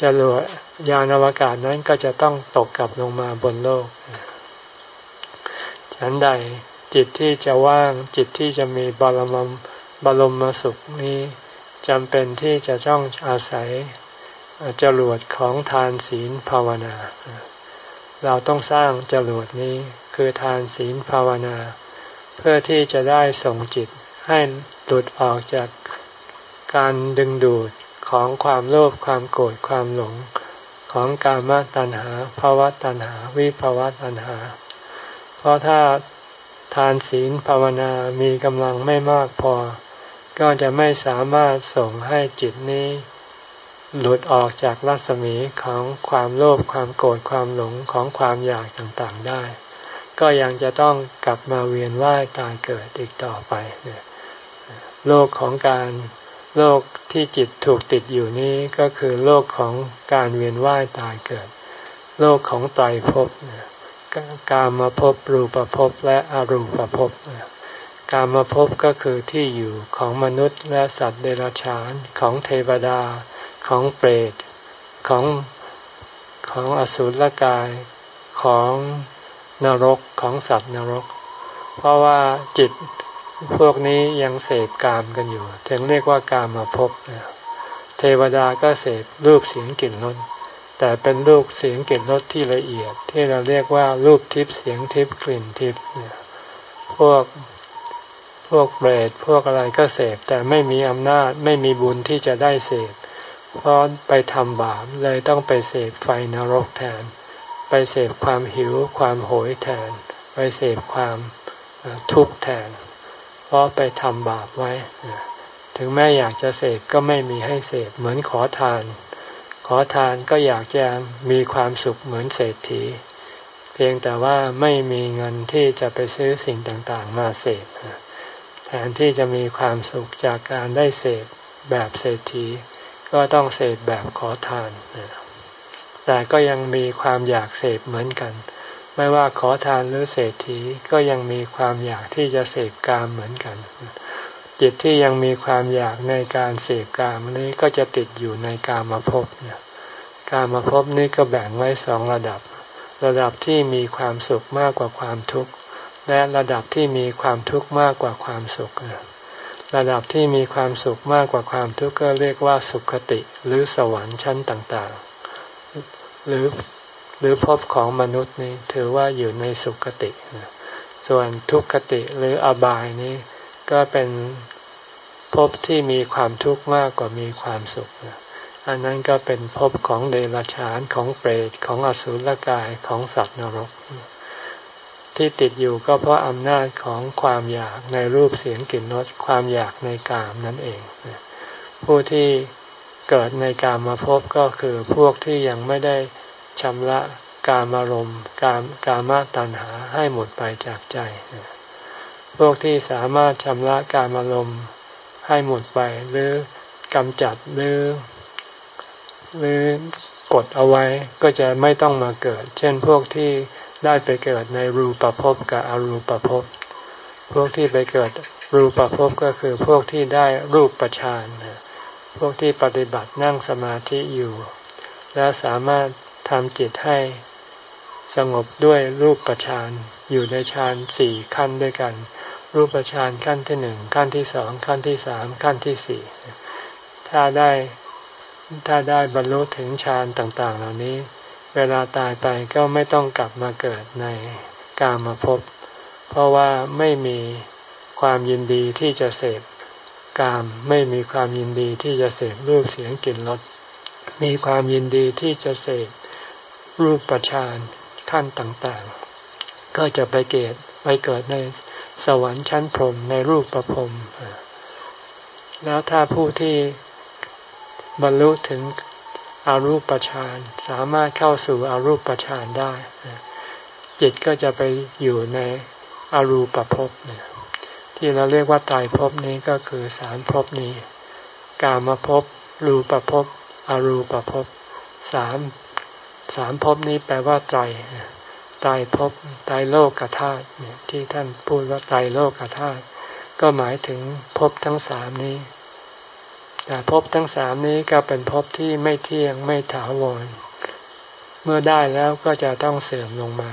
Speaker 1: จรวดยานอวกาศนั้นก็จะต้องตกกลับลงมาบนโลก ฉันใดจิตที่จะว่างจิตที่จะมีบารมบารมมสุขนี้จำเป็นที่จะต้องอาศัยจรวดของทานศีลภาวนา เราต้องสร้างจรวดนี้คือทานศีลภาวนา เพื่อที่จะได้ส่งจิตให้หลุดออกจากการดึงดูด ของความโลภความโกรธความหลงของกามตัณหาภาวะตัณหา วิภาวะตัณหา เพราะถ้าทานศีลภาวนามีกำลังไม่มากพอ ก็จะไม่สามารถส่งให้จิตนี้ หลุดออกจากรัศมีของความโลภความโกรธความหลงของความอยากต่างๆได้ ก็ยังจะต้องกลับมาเวียนว่ายตายเกิดอีกต่อไปโลกของการ โลกที่จิตถูกติดอยู่นี้ก็คือโลกของการเวียนว่ายตายเกิด โลกของไตรภพการมาพบรูปภพและอรูปภพการมาพบก็คือที่อยู่ของมนุษย์และสัตว์เดรัจฉานของเทวดา ของเปรตของของอสุรกายของนรกของสัตว์นรก เพราะว่าจิต พวกนี้ยังเสพกามกันอยู่ ถึงเรียกว่ากามมาพบเทวดาก็เสพรูปเสียงกลิ่นรสแต่เป็นรูปเสียงกลิ่นรสที่ละเอียด ที่เราเรียกว่ารูปทิพย์เสียงทิพย์กลิ่นทิพย์พวกพวกเบรดพวกอะไรก็เสพแต่ไม่มีอำนาจไม่มีบุญที่จะได้เสพเพราะไปทำบาปเลยต้องไปเสพไฟนรกแทน ไปเสพความหิวความโหยแทน ไปเสพความทุกข์แทน เพราะไปทำบาปไว้ ถึงแม้อยากจะเสพก็ไม่มีให้เสพเหมือนขอทาน ขอทานก็อยากจะมีความสุขเหมือนเศรษฐี เพียงแต่ว่าไม่มีเงินที่จะไปซื้อสิ่งต่างๆ มาเสพแทนที่จะมีความสุขจากการได้เสพแบบเศรษฐี ก็ต้องเสพแบบขอทาน แต่ก็ยังมีความอยากเสพเหมือนกัน ไม่ว่าขอทานหรือเศรษฐีก็ยังมีความอยากที่จะเสพกามเหมือนกัน จิตที่ยังมีความอยากในการเสพกามนี้ก็จะติดอยู่ในกามาพเนี่ยกามาพนี้ก็แบ่งไว้สองระดับ ระดับที่มีความสุขมากกว่าความทุกข์ และระดับที่มีความทุกข์มากกว่าความสุข ระดับที่มีความสุขมากกว่าความทุกข์ก็เรียกว่าสุขติหรือสวรรค์ชั้นต่างๆ หรือ หรือภพของมนุษย์นี้ถือว่าอยู่ในสุขติ ส่วนทุกขติหรืออบายนี้ก็เป็นภพที่มีความทุกข์มากกว่ามีความสุข อันนั้นก็เป็นภพของเดรัจฉานของเปรตของอสุรกายของสัตว์นรก ที่ติดอยู่ก็เพราะอำนาจของความอยากในรูปเสียงกลิ่นรสความอยากในกามนั่นเอง ผู้ที่เกิดในกามมาพบก็คือพวกที่ยังไม่ได้ ชำระกามอารมณ์กามกามาตัณหาให้หมดไปจากใจ พวกที่สามารถชำระกามอารมณ์ให้หมดไปหรือกำจัดหรือหรือกดเอาไว้ก็จะไม่ต้องมาเกิด เช่นพวกที่ได้ไปเกิดในรูปภพกับอรูปภพ พวกที่ไปเกิดรูปภพก็คือพวกที่ได้รูปประชานพวกที่ปฏิบัตินั่งสมาธิอยู่ แล้วสามารถ ทำจิตให้สงบด้วยรูปปานอยู่ในฌานสี่ขั้นด้วยกัน รูปฌานขั้นที่หนึ่งขั้นที่สองขั้นที่สามขั้นที่สี่ถ้าได้ถ้าได้บรรลุถึงฌานต่างๆ เหล่านี้ เวลาตายไปก็ไม่ต้องกลับมาเกิดในกามาพบ เพราะว่าไม่มีความยินดีที่จะเสพกามไม่มีความยินดีที่จะเสพรูปเสียงกลิ่นรสมีความยินดีที่จะเสพ รูปประชานขั้นต่างๆ ก็จะไปเกิดไปเกิดในสวรรค์ชั้นพรหมในรูปประพรมแล้วถ้าผู้ที่บรรลุถึงอรูปฌานสามารถเข้าสู่อรูปฌานได้ จิตก็จะไปอยู่ในอรูปภพที่เราเรียกว่าตายภพนี้ก็คือสามภพนี้ กามภพรูปภพอรูปภพสาม สามภพนี้แปลว่าไตรไตรภพไตรโลกธาตุที่ท่านพูดว่าไตรโลกธาตุก็หมายถึงภพทั้งสามนี้ แต่ภพทั้งสามนี้ก็เป็นภพที่ไม่เที่ยงไม่ถาวร เมื่อได้แล้วก็จะต้องเสื่อมลงมา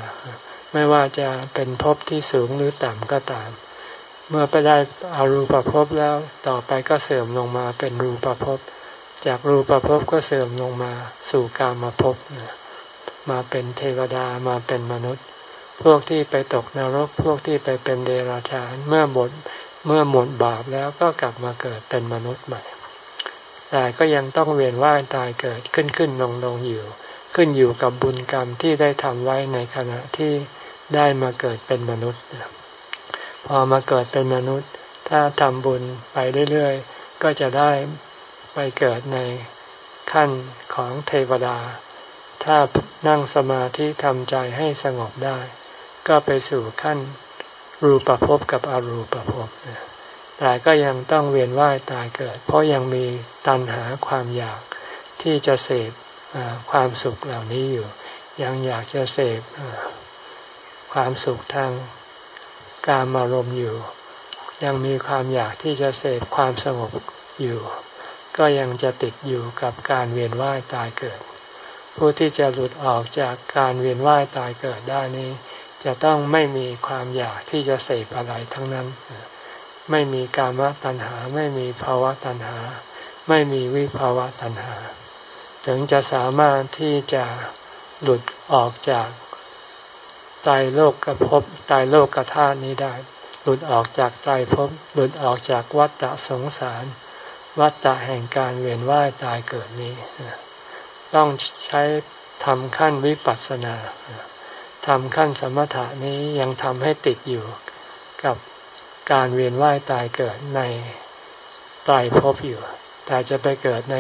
Speaker 1: ไม่ว่าจะเป็นภพที่สูงหรือต่ำก็ตาม เมื่อไปได้อารูปภพแล้วต่อไปก็เสื่อมลงมาเป็นรูปภพจากรูปภพก็เสื่อมลงมาสู่กามภพ มาเป็นเทวดามาเป็นมนุษย์ พวกที่ไปตกนรก พวกที่ไปเป็นเดรัจฉานเมื่อหมดเมื่อหมดบาปแล้วก็กลับมาเกิดเป็นมนุษย์ใหม่ แต่ก็ยังต้องเวียนว่ายตายเกิดขึ้นขึ้นลงลงอยู่ ขึ้นอยู่กับบุญกรรมที่ได้ทำไว้ในขณะที่ได้มาเกิดเป็นมนุษย์ พอมาเกิดเป็นมนุษย์ ถ้าทำบุญไปเรื่อยๆ ก็จะได้ไปเกิดในขั้นของเทวดา ถ้านั่งสมาธิทำใจให้สงบได้ ก็ไปสู่ขั้นรูปภพกับอรูปภพแต่ก็ยังต้องเวียนว่ายตายเกิด เพราะยังมีตัณหาความอยากที่จะเสพความสุขเหล่านี้อยู่ ยังอยากจะเสพความสุขทางการมารมอยู่ ยังมีความอยากที่จะเสพความสงบอยู่ ก็ยังจะติดอยู่กับการเวียนว่ายตายเกิด ผู้ที่จะหลุดออกจากการเวียนว่ายตายเกิดได้นี้ จะต้องไม่มีความอยากที่จะเสพอะไรทั้งนั้น ไม่มีกามตัณหา ไม่มีภาวะตัณหา ไม่มีวิภาวะตัณหา ถึงจะสามารถที่จะหลุดออกจากตายโลกกระพบตายโลกกระธาตุนี้ได้ หลุดออกจากตายภพหลุดออกจากวัฏสงสาร วัฏแห่งการเวียนว่ายตายเกิดนี้ ต้องใช้ทำขั้นวิปัสสนาทำขั้นสมถะนี้ยังทำให้ติดอยู่กับการเวียนว่ายตายเกิดในตายภพอยู่ แต่จะไปเกิดใน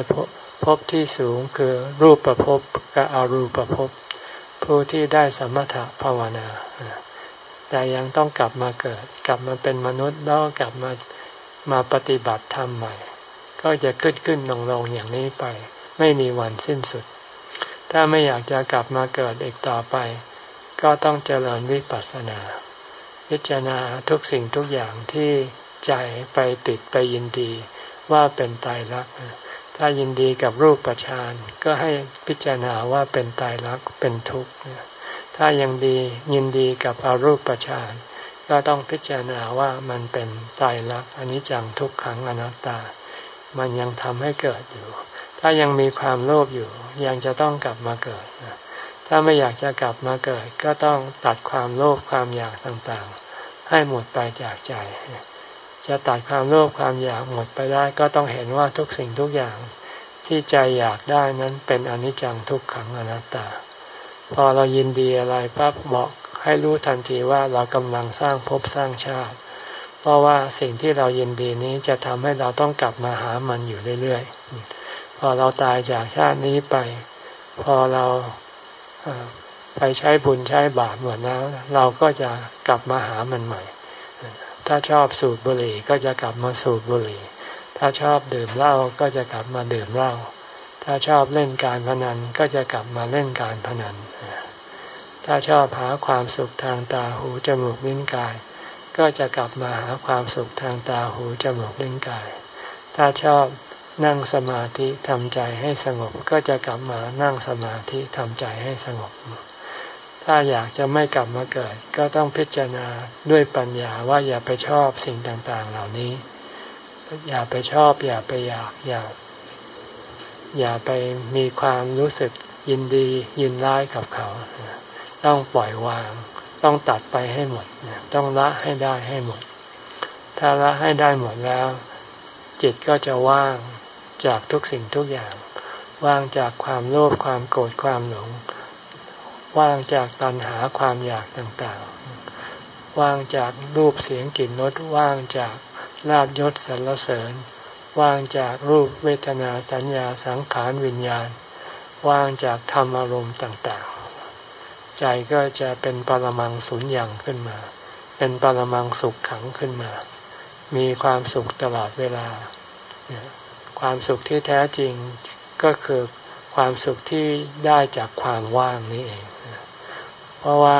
Speaker 1: ภพที่สูงคือรูปประภพกับอรูปประภพผู้ที่ได้สมถะภาวนา แต่ยังต้องกลับมาเกิด กลับมาเป็นมนุษย์แล้วกลับมามาปฏิบัติธรรมใหม่ ก็จะขึ้นขึ้นลงลงอย่างนี้ไป ไม่มีวันสิ้นสุด ถ้าไม่อยากจะกลับมาเกิดอีกต่อไป ก็ต้องเจริญวิปัสสนา พิจารณาทุกสิ่งทุกอย่างที่ใจไปติดไปยินดีว่าเป็นตายรัก ถ้ายินดีกับรูปประชานก็ให้พิจารณาว่าเป็นตายรักเป็นทุกข์ ถ้ายังดียินดีกับอารูปประชานก็ต้องพิจารณาว่ามันเป็นตายรักอันนี้จังทุกขังอนัตตา มันยังทำให้เกิดอยู่ ถ้ายังมีความโลภอยู่ ยังจะต้องกลับมาเกิด ถ้าไม่อยากจะกลับมาเกิด ก็ต้องตัดความโลภความอยากต่างๆ ให้หมดไปจากใจ จะตัดความโลภความอยากหมดไปได้ก็ต้องเห็นว่าทุกสิ่งทุกอย่างที่ใจอยากได้นั้นเป็นอนิจจังทุกขังอนัตตา พอเรายินดีอะไรปั๊บบอกให้รู้ทันทีว่าเรากำลังสร้างภพสร้างชาติ เพราะว่าสิ่งที่เรายินดีนี้จะทำให้เราต้องกลับมาหามันอยู่เรื่อยๆ อเราตายจากชาตินี้ไป พอเราไปใช้บุญใช้บาปหมดแล้ว เราก็จะกลับมาหามันใหม่ ถ้าชอบสูบบุหรี่ก็จะกลับมาสูบบุหรี่ ถ้าชอบดื่มเหล้าก็จะกลับมาดื่มเหล้าถถ้าชอบเล่นการพนันก็จะกลับมาเล่นการพนัน ถ้าชอบหาความสุขทางตาหูจมูกลิ้นกาย ก็จะกลับมาหาความสุขทางตาหูจมูกลิ้นกาย ถ้าชอบ นั่งสมาธิทำใจให้สงบ ก็จะกลับมานั่งสมาธิทำใจให้สงบ ถ้าอยากจะไม่กลับมาเกิด ก็ต้องพิจารณาด้วยปัญญาว่าอย่าไปชอบสิ่งต่างๆ เหล่านี้ อย่าไปชอบ อย่าไปอยากอย่าอย่าไปมีความรู้สึกยินดียินร้ายกับเขา ต้องปล่อยวาง ต้องตัดไปให้หมด ต้องละให้ได้ให้หมด ถ้าละให้ได้หมดแล้ว จิตก็จะว่าง จากทุกสิ่งทุกอย่าง ว่างจากความโลภความโกรธความหลง ว่างจากตัณหาความอยากต่างๆ ว่างจากรูปเสียงกลิ่นรสว่างจากลาบยศสรรเสริญ ว่างจากรูปเวทนาสัญญาสังขารวิญญาณ ว่างจากธรรมอารมณ์ต่างๆ ใจก็จะเป็นปรมังสุญญ์งขึ้นมา เป็นปรมังสุขขังขึ้นมา มีความสุขตลอดเวลา ความสุขที่แท้จริงก็คือความสุขที่ได้จากความว่างนี้เอง เพราะว่า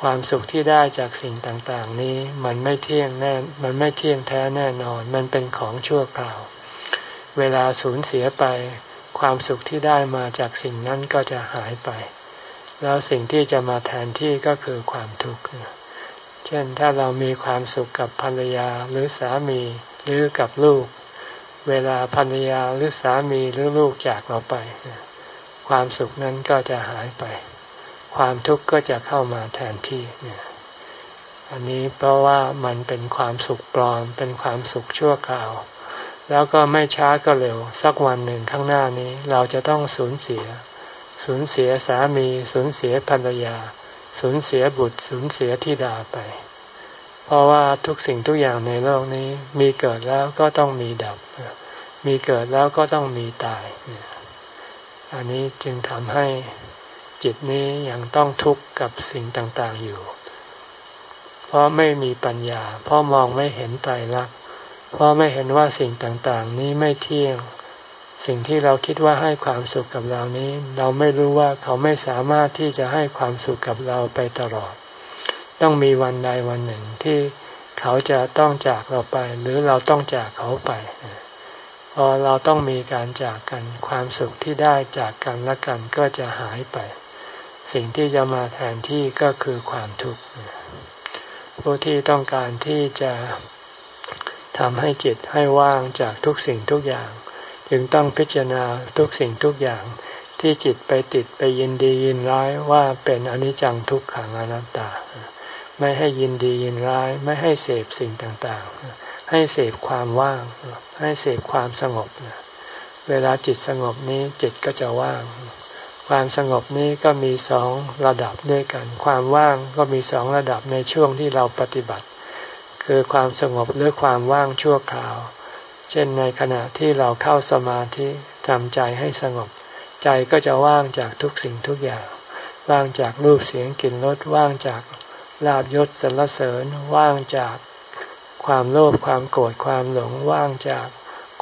Speaker 1: ความสุขที่ได้จากสิ่งต่างๆ นี้มันไม่เที่ยงแน่ มันไม่เที่ยงแท้แน่นอน มันเป็นของชั่วคราว เวลาสูญเสียไป ความสุขที่ได้มาจากสิ่งนั้นก็จะหายไป แล้วสิ่งที่จะมาแทนที่ก็คือความทุกข์ เช่นถ้าเรามีความสุขกับภรรยาหรือสามีหรือกับลูก เวลาภรรยาหรือสามีหรือลูกจากเราไป ความสุขนั้นก็จะหายไป ความทุกข์ก็จะเข้ามาแทนที่อันนี้เพราะว่ามันเป็นความสุขปลอม เป็นความสุขชั่วคราว แล้วก็ไม่ช้าก็เร็ว สักวันหนึ่งข้างหน้านี้เราจะต้องสูญเสีย สูญเสียสามี สูญเสียภรรยา สูญเสียบุตร สูญเสียทิดาไป เพราะว่าทุกสิ่งทุกอย่างในโลกนี้มีเกิดแล้วก็ต้องมีดับ มีเกิดแล้วก็ต้องมีตาย อันนี้จึงทำให้จิตนี้ยังต้องทุกข์กับสิ่งต่างๆอยู่ เพราะไม่มีปัญญา เพราะมองไม่เห็นไตรลักษณ์เพราะไม่เห็นว่าสิ่งต่างๆ นี้ไม่เที่ยง สิ่งที่เราคิดว่าให้ความสุขกับเรานี้ เราไม่รู้ว่าเขาไม่สามารถที่จะให้ความสุขกับเราไปตลอด ต้องมีวันใดวันหนึ่งที่เขาจะต้องจากเราไป หรือเราต้องจากเขาไป พอเราต้องมีการจากกัน ความสุขที่ได้จากกันและกันก็จะหายไป สิ่งที่จะมาแทนที่ก็คือความทุกข์ผู้ที่ต้องการที่จะทำให้จิตให้ว่างจากทุกสิ่งทุกอย่าง จึงต้องพิจารณาทุกสิ่งทุกอย่างที่จิตไปติดไปยินดียินร้ายว่าเป็นอนิจจังทุกขังอนัตตา ไม่ให้ยินดียินร้าย ไม่ให้เสพสิ่งต่างๆ ให้เสพความว่าง ให้เสพความสงบ เวลาจิตสงบนี้จิตก็จะว่าง ความสงบนี้ก็มีสองระดับด้วยกัน ความว่างก็มีสองระดับในช่วงที่เราปฏิบัติ คือความสงบหรือความว่างชั่วคราว เช่นในขณะที่เราเข้าสมาธิทำใจให้สงบ ใจก็จะว่างจากทุกสิ่งทุกอย่าง ว่างจากรูปเสียงกลิ่นรสว่างจาก ลาบยศสรรเสริญว่างจากความโลภความโกรธความหลงว่างจาก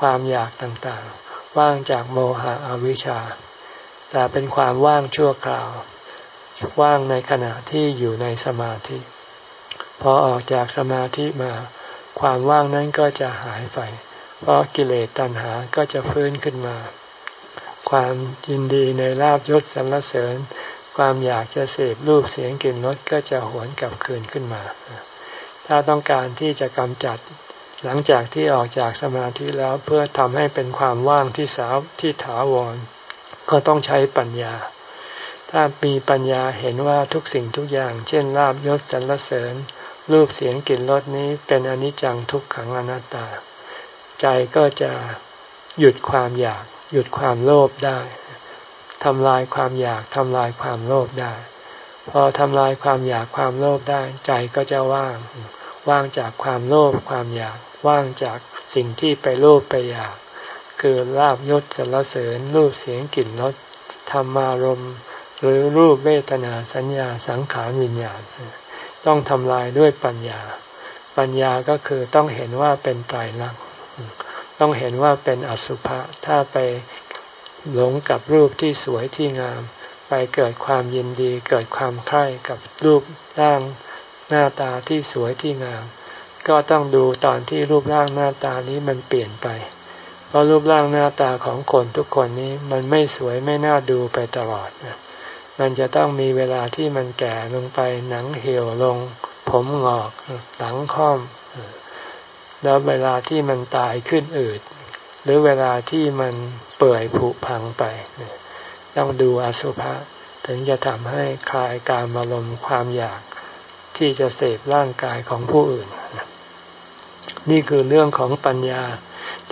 Speaker 1: ความอยากต่างๆ ว่างจากโมหะอวิชชา แต่เป็นความว่างชั่วคราว ว่างในขณะที่อยู่ในสมาธิ พอออกจากสมาธิมา ความว่างนั้นก็จะหายไป เพราะกิเลสตัณหาก็จะฟื้นขึ้นมา ความยินดีในลาบยศสรรเสริญ ความอยากจะเสพรูปเสียงกลิ่นรสก็จะหวนกลับคืนขึ้นมา ถ้าต้องการที่จะกำจัดหลังจากที่ออกจากสมาธิแล้วเพื่อทำให้เป็นความว่างที่สาวที่ถาวร ก็ต้องใช้ปัญญา ถ้ามีปัญญาเห็นว่าทุกสิ่งทุกอย่าง เช่นลาบยศสรรเสริญ รูปเสียงกลิ่นรสนี้เป็นอนิจจังทุกขังอนัตตา ใจก็จะหยุดความอยาก หยุดความโลภได้ ทำลายความอยากทำลายความโลภได้ พอทำลายความอยากความโลภได้ ใจก็จะว่าง ว่างจากความโลภความอยาก ว่างจากสิ่งที่ไปโลภไปอยาก คือลาบยศสรรเสริญรูปเสียงกลิ่นรสธรรมารมหรือรูปเวทนาสัญญาสังขารวิญญาณ ต้องทำลายด้วยปัญญา ปัญญาก็คือต้องเห็นว่าเป็นไตรลักษณ์ต้องเห็นว่าเป็นอสุภะถ้าไป หลงกับรูปที่สวยที่งาม ไปเกิดความยินดีเกิดความใคร่กับรูปร่างหน้าตาที่สวยที่งาม ก็ต้องดูตอนที่รูปร่างหน้าตานี้มันเปลี่ยนไป เพราะรูปร่างหน้าตาของคนทุกคนนี้มันไม่สวยไม่น่าดูไปตลอดมันจะต้องมีเวลาที่มันแก่ลงไปหนังเหี่ยวลง ผมงอกหลังค่อมแล้วเวลาที่มันตายขึ้นอืด หรือเวลาที่มันเปื่อยผุพังไปต้องดูอสุภะถึงจะทำให้คลายการมาลมความอยากที่จะเสพร่างกายของผู้อื่น นี่คือเรื่องของปัญญา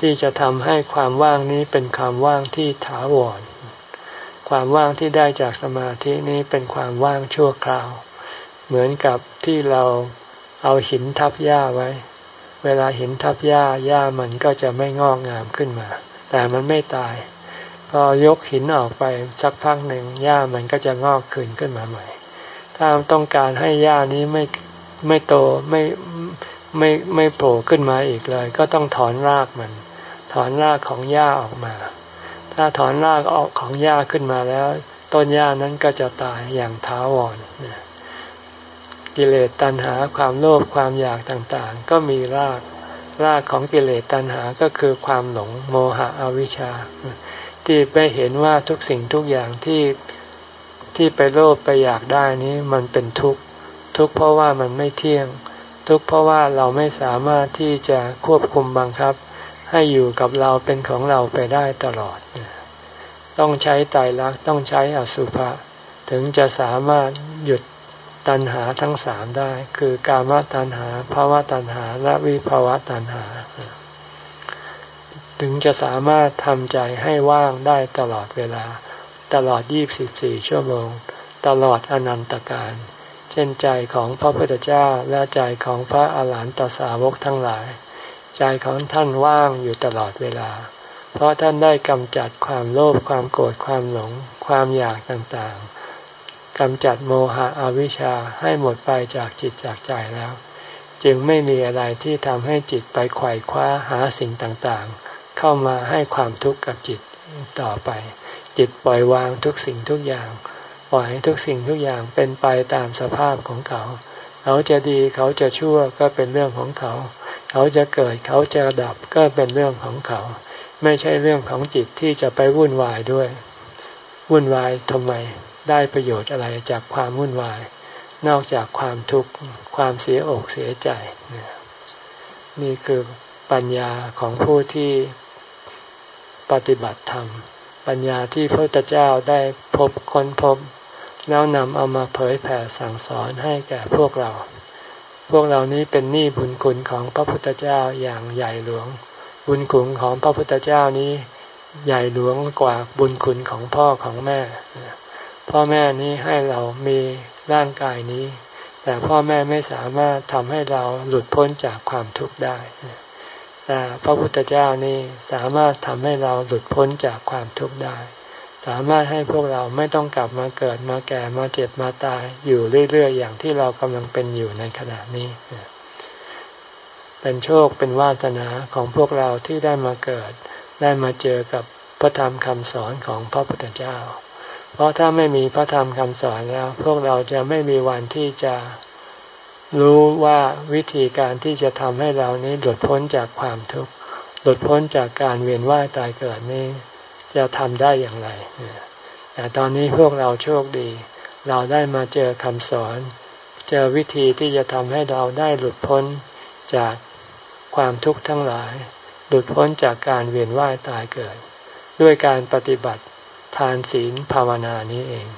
Speaker 1: ที่จะทำให้ความว่างนี้เป็นความว่างที่ถาวร ความว่างที่ได้จากสมาธินี้เป็นความว่างชั่วคราว เหมือนกับที่เราเอาหินทับหญ้าไว้ เวลาหินทับหญ้าหญ้ามันก็จะไม่งอกงามขึ้นมา แต่มันไม่ตาย พอยกหินออกไปสักพักหนึ่งหญ้ามันก็จะงอกขึ้นขึ้นมาใหม่ ถ้าต้องการให้หญ้านี้ไม่ไม่โตไม่ไม่ไม่โผล่ขึ้นมาอีกเลย ก็ต้องถอนรากมัน ถอนรากของหญ้าออกมา ถ้าถอนรากออกของหญ้าขึ้นมาแล้ว ต้นหญ้านั้นก็จะตายอย่างท้าวร กิเลสตัณหาความโลภความอยากต่างๆ ก็มีรากรากของกิเลสตัณหาก็คือความหลงโมหะอวิชชา ที่ไปเห็นว่าทุกสิ่งทุกอย่างที่ที่ไปโลภไปอยากได้นี้มันเป็นทุกข์ทุกข์เพราะว่ามันไม่เที่ยง ทุกข์เพราะว่าเราไม่สามารถที่จะควบคุมบังคับ ให้อยู่กับเราเป็นของเราไปได้ตลอด ต้องใช้ไตรลักษณ์ต้องใช้อสุภะถึงจะสามารถหยุด ตัณหาทั้งสามได้ คือกามตัณหาภาวะตัณหา และวิภาวะตัณหา ถึงจะสามารถทำใจให้ว่างได้ตลอดเวลา ตลอด 24 ชั่วโมง ตลอดอนันตการ เช่นใจของพระพุทธเจ้าและใจของพระอาหารหันตสาวกทั้งหลาย ใจของท่านว่างอยู่ตลอดเวลา เพราะท่านได้กำจัดความโลภความโกรธความหลง ความอยากต่างๆ กำจัดโมหะอวิชชาให้หมดไปจากจิตจากใจแล้ว จึงไม่มีอะไรที่ทำให้จิตไปไขว่คว้าหาสิ่งต่างๆ เข้ามาให้ความทุกข์กับจิตต่อไป จิตปล่อยวางทุกสิ่งทุกอย่าง ปล่อยให้ทุกสิ่งทุกอย่างเป็นไปตามสภาพของเขา เขาจะดีเขาจะชั่วก็เป็นเรื่องของเขา เขาจะเกิดเขาจะดับก็เป็นเรื่องของเขา ไม่ใช่เรื่องของจิตที่จะไปวุ่นวายด้วย วุ่นวายทำไม ได้ประโยชน์อะไรจากความวุ่นวาย นอกจากความทุกข์ความเสียอกเสียใจ นี่คือปัญญาของผู้ที่ปฏิบัติธรรม ปัญญาที่พระพุทธเจ้าได้พบค้นพบ แล้วนำเอามาเผยแผ่สั่งสอนให้แก่พวกเรา พวกเรานี้เป็นหนี้บุญคุณของพระพุทธเจ้าอย่างใหญ่หลวง บุญคุณของพระพุทธเจ้านี้ใหญ่หลวงกว่าบุญคุณของพ่อของแม่ พ่อแม่นี้ให้เรามีร่างกายนี้ แต่พ่อแม่ไม่สามารถทำให้เราหลุดพ้นจากความทุกข์ได้ แต่พระพุทธเจ้านี้สามารถทำให้เราหลุดพ้นจากความทุกข์ได้ สามารถให้พวกเราไม่ต้องกลับมาเกิดมาแก่มาเจ็บมาตายอยู่เรื่อยๆอย่างที่เรากำลังเป็นอยู่ในขณะนี้ เป็นโชคเป็นวาสนาของพวกเราที่ได้มาเกิด ได้มาเจอกับพระธรรมคำสอนของพระพุทธเจ้า ราะถ้าไม่มีพระธรรมคำสอนแล้ว พวกเราจะไม่มีวันที่จะรู้ว่าวิธีการที่จะทำให้เรานี้หลุดพ้นจากความทุกข์หลุดพ้นจากการเวียนว่ายตายเกิดนี้ จะทำได้อย่างไรแต่ตอนนี้พวกเราโชคดี เราได้มาเจอคำสอน เจอวิธีที่จะทำให้เราได้หลุดพ้นจากความทุกข์ทั้งหลาย หลุดพ้นจากการเวียนว่ายตายเกิด ด้วยการปฏิบัติ ทานศีลภาวนานี้เอง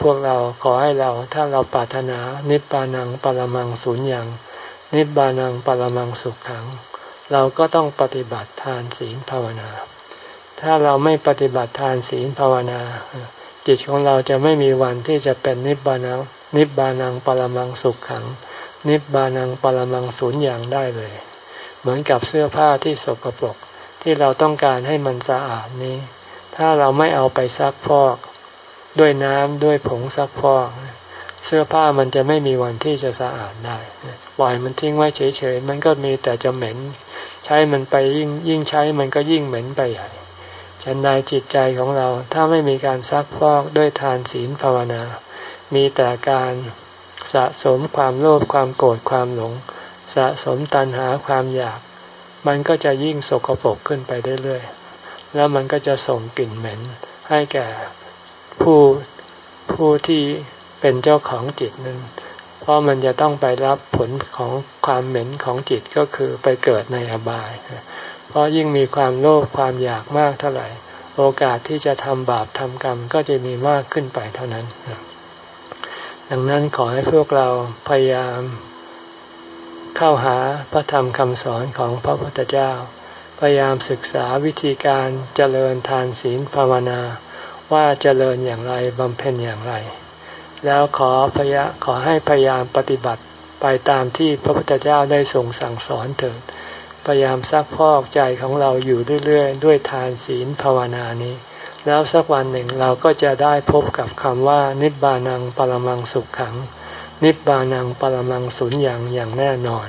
Speaker 1: พวกเราขอให้เราถ้าเราปรารถนานิพพานังปรมังสุญญ์นิพพานังปรมังสุขขัง เราก็ต้องปฏิบัติทานศีลภาวนา ถ้าเราไม่ปฏิบัติทานศีลภาวนา จิตของเราจะไม่มีวันที่จะเป็นนิพพานังนิพพานังปรมังสุขขัง นิพพานังปรมังสุญญ์ได้เลย เหมือนกับเสื้อผ้าที่สกปรกที่เราต้องการให้มันสะอาดนี้ ถ้าเราไม่เอาไปซักฟอก ด้วยน้ำด้วยผงซักฟอก เสื้อผ้ามันจะไม่มีวันที่จะสะอาดได้ปล่อยมันทิ้งไว้เฉยๆมันก็มีแต่จะเหม็น ใช้มันไปยิ่งยิ่งใช้มันก็ยิ่งเหม็นไปใหญ่ฉันใดจิตใจของเราถ้าไม่มีการซักฟอกด้วยทานศีลภาวนา มีแต่การสะสมความโลภความโกรธความหลง สะสมตัณหาความอยาก มันก็จะยิ่งสกปรกขึ้นไปเรื่อยๆ แล้วมันก็จะส่งกลิ่นเหม็นให้แก่ผู้ผู้ที่เป็นเจ้าของจิตนั้นเพราะมันจะต้องไปรับผลของความเหม็นของจิตก็คือไปเกิดในอบาย เพราะยิ่งมีความโลภความอยากมากเท่าไหร่ โอกาสที่จะทำบาปทำกรรมก็จะมีมากขึ้นไปเท่านั้น ดังนั้นขอให้พวกเราพยายามเข้าหาพระธรรมคำสอนของพระพุทธเจ้า พยายามศึกษาวิธีการเจริญทานศีลภาวนา ว่าเจริญอย่างไรบำเพ็ญอย่างไร แล้วขอพยาขอให้พยายามปฏิบัติไปตามที่พระพุทธเจ้าได้ทรงสั่งสอนเถิดพยายามซักพอกใจของเราอยู่เรื่อยๆ ด้วยทานศีลภาวนานี้ แล้วสักวันหนึ่งเราก็จะได้พบกับคำว่านิบานังปรมังสุขขัง นิบานังปรมังสุญญ์อย่างแน่นอน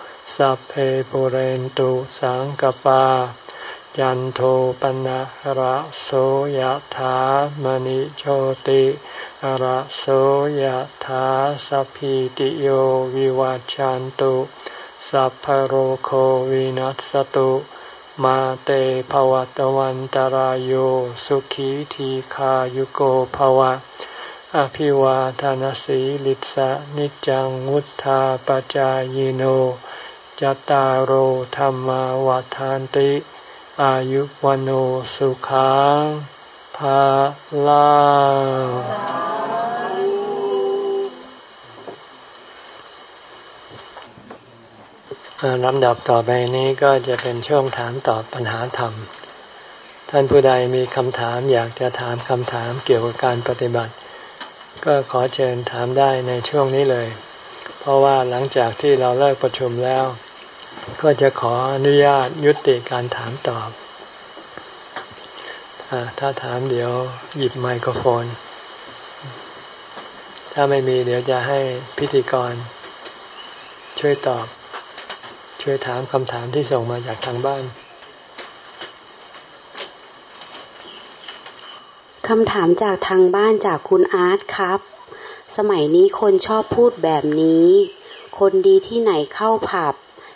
Speaker 1: สัพเพปุเรนตุสังกปา ยันโทปนะระโสยถามณิโชติระโสยถาสัพพิติโยวิวัจจันตุ สัพพโรโควินัสตุ มาเตภวัตวันตารโยสุขีทีขายุโกภวะ อภิวาทานสีลิสะนิจังวุธาปจายโน จตารโหธรรมวาทานติ อายุวันโอสุขังภาลังลำดับต่อไปนี้ก็จะเป็นช่วงถามตอบปัญหาธรรม ท่านผู้ใดมีคำถามอยากจะถามคำถามเกี่ยวกับการปฏิบัติ ก็ขอเชิญถามได้ในช่วงนี้เลย เพราะว่าหลังจากที่เราเลิกประชุมแล้ว ก็จะขออนุญาตยุติการถามตอบอถ้าถามเดี๋ยวหยิบไมโครโฟน ถ้าไม่มีเดี๋ยวจะให้พิธีกร ช่วยตอบ ช่วยถามคำถามที่ส่งมาจากทางบ้าน
Speaker 2: คำถามจากทางบ้านจากคุณอาร์ตครับ สมัยนี้คนชอบพูดแบบนี้ คนดีที่ไหนเข้าผับ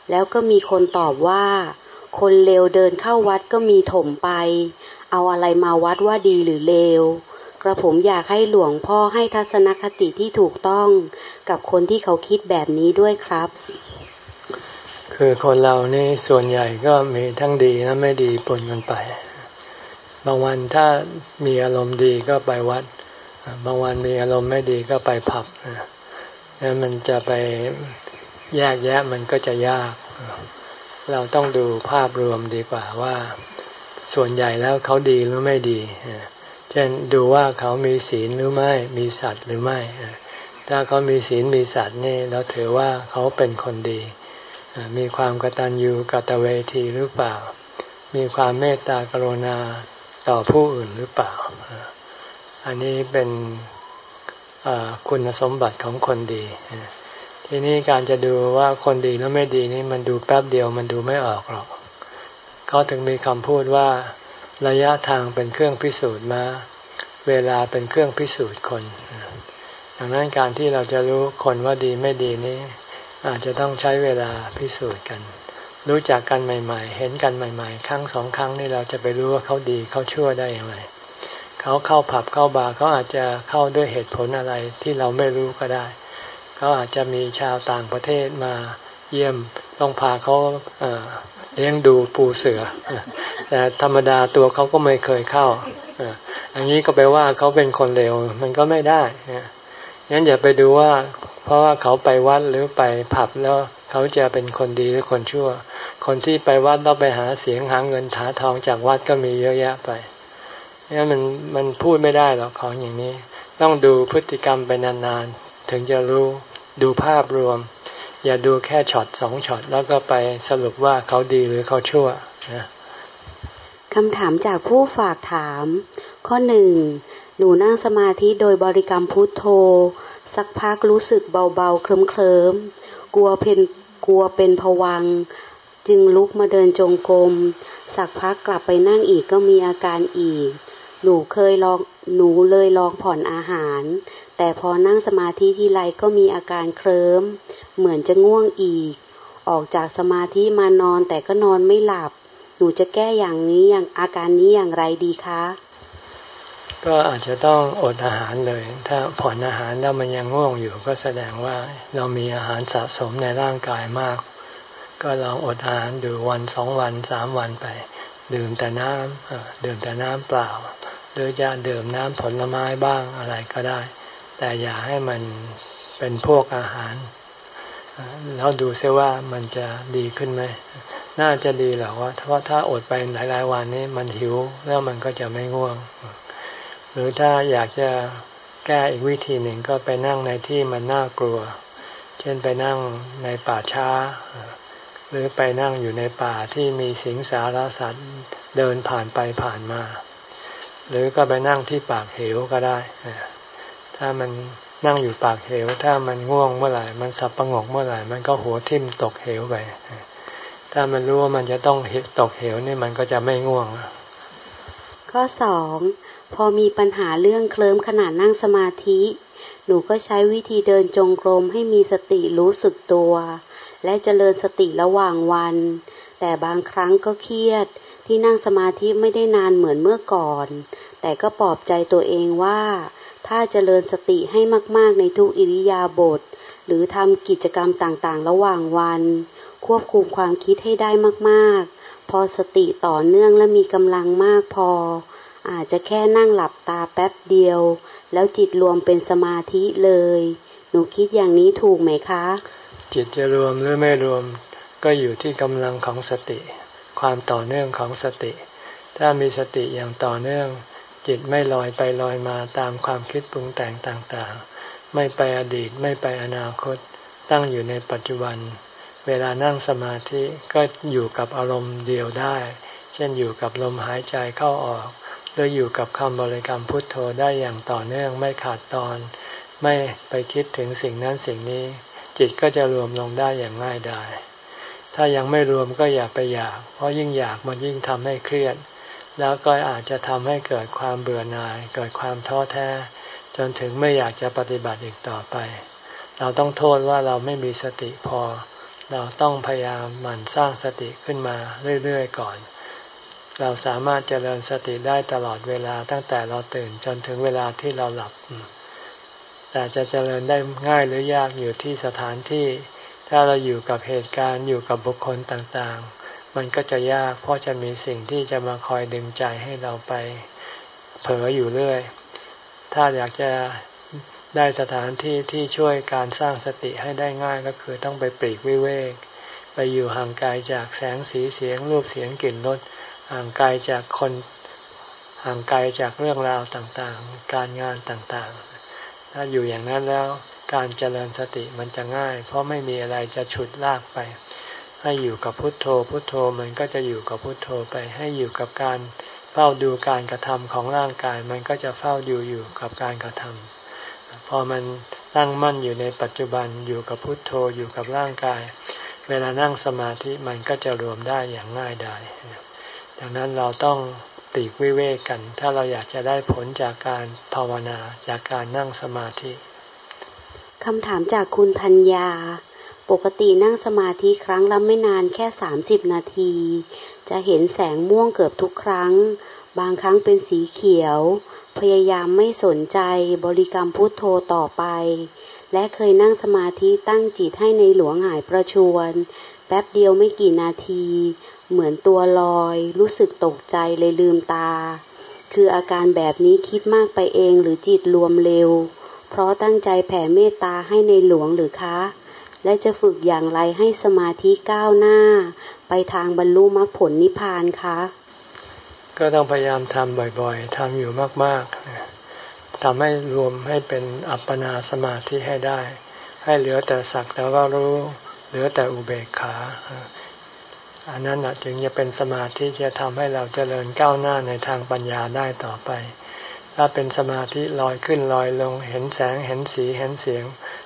Speaker 2: แล้วก็มีคนตอบว่า คนเลวเดินเข้าวัดก็มีถมไป เอาอะไรมาวัดว่าดีหรือเลว กระผมอยากให้หลวงพ่อให้ทัศนคติที่ถูกต้องกับคนที่เขาคิดแบบนี้ด้วยครับ
Speaker 1: คือคนเรานี่ส่วนใหญ่ก็มีทั้งดีและไม่ดีปนกันไป บางวันถ้ามีอารมณ์ดีก็ไปวัด บางวันมีอารมณ์ไม่ดีก็ไปผับนั่นมันจะไป แยกแยะมันก็จะยาก เราต้องดูภาพรวมดีกว่าว่า ส่วนใหญ่แล้วเขาดีหรือไม่ดี เช่นดูว่าเขามีศีลหรือไม่มีสัตว์หรือไม่ ถ้าเขามีศีลมีสัตว์นี่เราถือว่าเขาเป็นคนดี มีความกตัญญูกตเวทีหรือเปล่า มีความเมตตากรุณาต่อผู้อื่นหรือเปล่า อันนี้เป็นคุณสมบัติของคนดี ทีนี้การจะดูว่าคนดีหรือไม่ดีนี่มันดูแป๊บเดียวมันดูไม่ออกหรอกเขาถึงมีคำพูดว่าระยะทางเป็นเครื่องพิสูจน์มาเวลาเป็นเครื่องพิสูจน์คนดังนั้นการที่เราจะรู้คนว่าดีไม่ดีนี่อาจจะต้องใช้เวลาพิสูจน์กัน รู้จักกันใหม่ ๆ เห็นกันใหม่ ๆ ครั้งสองครั้งนี่เราจะไปรู้ว่าเขาดีเขาชั่วได้อย่างไรเขาเข้าผับเข้าบาร์เขาอาจจะเข้าด้วยเหตุผลอะไรที่เราไม่รู้ก็ได้ เขาอาจจะมีชาวต่างประเทศมาเยี่ยมต้องพาเขาเลี้ยงดูปูเสือ แต่ธรรมดาตัวเขาก็ไม่เคยเข้าอันนี้ก็แปลว่าเขาเป็นคนเลวมันก็ไม่ได้งั้นอย่าไปดูว่า เพราะว่าเขาไปวัดหรือไปผับแล้วเขาจะเป็นคนดีหรือคนชั่ว คนที่ไปวัดต้องไปหาเสียงหาเงินถาทองจากวัดก็มีเยอะแยะไปนี่มันมันพูดไม่ได้หรอกของอย่างนี้ ต้องดูพฤติกรรมไปนานๆ ถึงจะรู้ดูภาพรวม อย่าดูแค่ช็อตสองช็อตแล้วก็ไปสรุปว่าเขาดีหรือเขาชั่วนะ
Speaker 2: คำถามจากผู้ฝากถาม ข้อหนึ่งหนูนั่งสมาธิโดยบริกรรมพุทโธ สักพักรู้สึกเบาๆเคลิ้มๆกลัวเป็นกลัวเป็นผวัง จึงลุกมาเดินจงกรมสักพักกลับไปนั่งอีกก็มีอาการอีก หนูเคยลองหนูเลยลองผ่อนอาหาร แต่พอนั่งสมาธิทีไรก็มีอาการเคลิ้มเหมือนจะง่วงอีก ออกจากสมาธิมานอนแต่ก็นอนไม่หลับ หนูจะแก้อย่างนี้อย่างอาการนี้อย่างไรดีคะ
Speaker 1: ก็อาจจะต้องอดอาหารเลย ถ้าผ่อนอาหารแล้วมันยังง่วงอยู่ ก็แสดงว่าเรามีอาหารสะสมในร่างกายมาก ก็ลองอดอาหารดูวันสองวันสามวันไป ดื่มแต่น้ำดื่มแต่น้ำเปล่า หรือจะดื่มน้ำผลไม้บ้างอะไรก็ได้ แต่อย่าให้มันเป็นพวกอาหาร แล้วดูซิว่ามันจะดีขึ้นไหม น่าจะดีแหละว่าเพราะถ้าอดไปหลายๆวันนี้มันหิวแล้วมันก็จะไม่ง่วง หรือถ้าอยากจะแก้อีกวิธีหนึ่งก็ไปนั่งในที่มันน่ากลัว เช่นไปนั่งในป่าช้า หรือไปนั่งอยู่ในป่าที่มีสิงสารสัตว์เดินผ่านไปผ่านมา หรือก็ไปนั่งที่ปากเหวก็ได้ ถ้ามันนั่งอยู่ปากเหว ถ้ามันง่วงเมื่อไหร่ มันสับประงกเมื่อไหร่ มันก็หัวทิ่มตกเหวไป ถ้ามันรู้ว่ามันจะต้องตกเหวนี่มันก็จะไม่ง่วง
Speaker 2: ข้อสองพอมีปัญหาเรื่องเคลิ้มขนาดนั่งสมาธิ หนูก็ใช้วิธีเดินจงกรมให้มีสติรู้สึกตัว และเจริญสติระหว่างวัน แต่บางครั้งก็เครียดที่นั่งสมาธิไม่ได้นานเหมือนเมื่อก่อน แต่ก็ปลอบใจตัวเองว่า ถ้าเจริญสติให้มาก ๆ ในทุกอิริยาบถหรือทำกิจกรรมต่างๆ ระหว่างวัน ควบคุมความคิดให้ได้มากๆ พอสติต่อเนื่องและมีกำลังมากพอ อาจจะแค่นั่งหลับตาแป๊บเดียว แล้วจิตรวมเป็นสมาธิเลย หนูคิดอย่างนี้ถูกไหมคะ
Speaker 1: จิตจะรวมหรือไม่รวมก็อยู่ที่กำลังของสติ ความต่อเนื่องของสติ ถ้ามีสติอย่างต่อเนื่อง จิตไม่ลอยไปลอยมาตามความคิดปรุงแต่งต่างๆ ไม่ไปอดีตไม่ไปอนาคต ตั้งอยู่ในปัจจุบัน เวลานั่งสมาธิก็อยู่กับอารมณ์เดียวได้ เช่นอยู่กับลมหายใจเข้าออกหรืออยู่กับคำบริกรรมพุทโธได้อย่างต่อเนื่องไม่ขาดตอน ไม่ไปคิดถึงสิ่งนั้นสิ่งนี้ จิตก็จะรวมลงได้อย่างง่ายดายถ้ายังไม่รวมก็อย่าไปอยาก เพราะยิ่งอยากมันยิ่งทำให้เครียด แล้วก็อาจจะทำให้เกิดความเบื่อหน่าย เกิดความท้อแท้ จนถึงไม่อยากจะปฏิบัติอีกต่อไป เราต้องโทษว่าเราไม่มีสติพอ เราต้องพยายามหมั่นสร้างสติขึ้นมาเรื่อยๆก่อน เราสามารถเจริญสติได้ตลอดเวลาตั้งแต่เราตื่นจนถึงเวลาที่เราหลับ แต่จะเจริญได้ง่ายหรือยากอยู่ที่สถานที่ ถ้าเราอยู่กับเหตุการณ์อยู่กับบุคคลต่างๆ มันก็จะยาก เพราะจะมีสิ่งที่จะมาคอยดึงใจให้เราไปเผลออยู่เรื่อย ถ้าอยากจะได้สถานที่ที่ช่วยการสร้างสติให้ได้ง่ายก็คือต้องไปปลีกวิเวก ไปอยู่ห่างไกลจากแสงสีเสียงรูปเสียงกลิ่นรสห่างไกลจากคนห่างไกลจากเรื่องราวต่างๆ การงานต่างๆ ถ้าอยู่อย่างนั้นแล้วการเจริญสติมันจะง่าย เพราะไม่มีอะไรจะฉุดลากไป ให้อยู่กับพุทโธพุทโธมันก็จะอยู่กับพุทโธไปให้อยู่กับการเฝ้าดูการกระทำของร่างกาย มันก็จะเฝ้าดูอยู่กับการกระทำพอมันตั้งมั่นอยู่ในปัจจุบันอยู่กับพุทโธอยู่กับร่างกาย เวลานั่งสมาธิมันก็จะรวมได้อย่างง่ายดายดังนั้นเราต้องลีกวิเวกกัน ถ้าเราอยากจะได้ผลจากการภาวนาจากการนั่งสมาธิ
Speaker 2: คำถามจากคุณธัญญา ปกตินั่งสมาธิครั้งละไม่นานแค่สามสิบนาที จะเห็นแสงม่วงเกือบทุกครั้ง บางครั้งเป็นสีเขียว พยายามไม่สนใจบริกรรมพุทโธต่อไป และเคยนั่งสมาธิตั้งจิตให้ในหลวงหายประชวน แป๊บเดียวไม่กี่นาที เหมือนตัวลอย รู้สึกตกใจเลยลืมตา คืออาการแบบนี้คิดมากไปเองหรือจิตรวมเร็ว เพราะตั้งใจแผ่เมตตาให้ในหลวงหรือคะ และจะฝึกอย่างไรให้สมาธิก้าวหน้า ไปทางบรรลุมรรคผลนิพพานคะ
Speaker 1: ก็ต้องพยายามทำบ่อยๆทำอยู่มากๆทำให้รวมให้เป็นอัปปนาสมาธิให้ได้ ให้เหลือแต่สักแล้วก็รู้ เหลือแต่อุเบกขา อันนั้นจึงจะเป็นสมาธิจะทำให้เราเจริญก้าวหน้าในทางปัญญาได้ต่อไป ถ้าเป็นสมาธิลอยขึ้นลอยลง เห็นแสงเห็นสีเห็นเสียง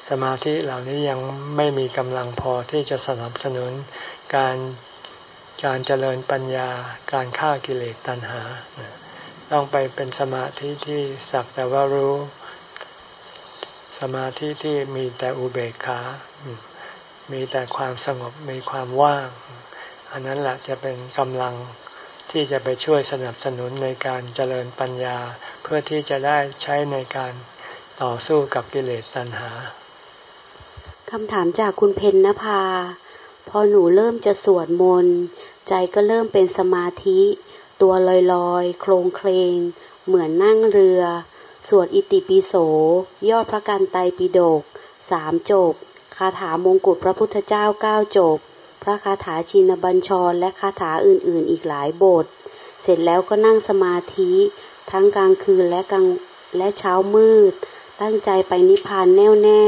Speaker 1: สมาธิเหล่านี้ยังไม่มีกำลังพอที่จะสนับสนุนการการเจริญปัญญาการฆ่ากิเลสตัณหา ต้องไปเป็นสมาธิที่สักแต่ว่ารู้ สมาธิที่มีแต่อุเบกขา มีแต่ความสงบมีความว่าง อันนั้นแหละจะเป็นกำลังที่จะไปช่วยสนับสนุนในการเจริญปัญญา พื่อที่จะได้ใช้ในการต่อสู้กับกิเลสตัณหา
Speaker 2: คำถามจากคุณเพนนภา พอหนูเริ่มจะสวดมนต์ใจก็เริ่มเป็นสมาธิ ตัวลอยลอยโครงเคลง เหมือนนั่งเรือ สวดอิติปิโสยอดพระกันไตปิฎกสามจบ คาถามงกุฎพระพุทธเจ้าเก้าจบ พระคาถาชินบัญชรและคาถาอื่นๆ อีกหลายบท เสร็จแล้วก็นั่งสมาธิ ทั้งกลางคืนและกลางและเช้ามืด ตั้งใจไปนิพพานแน่วแน่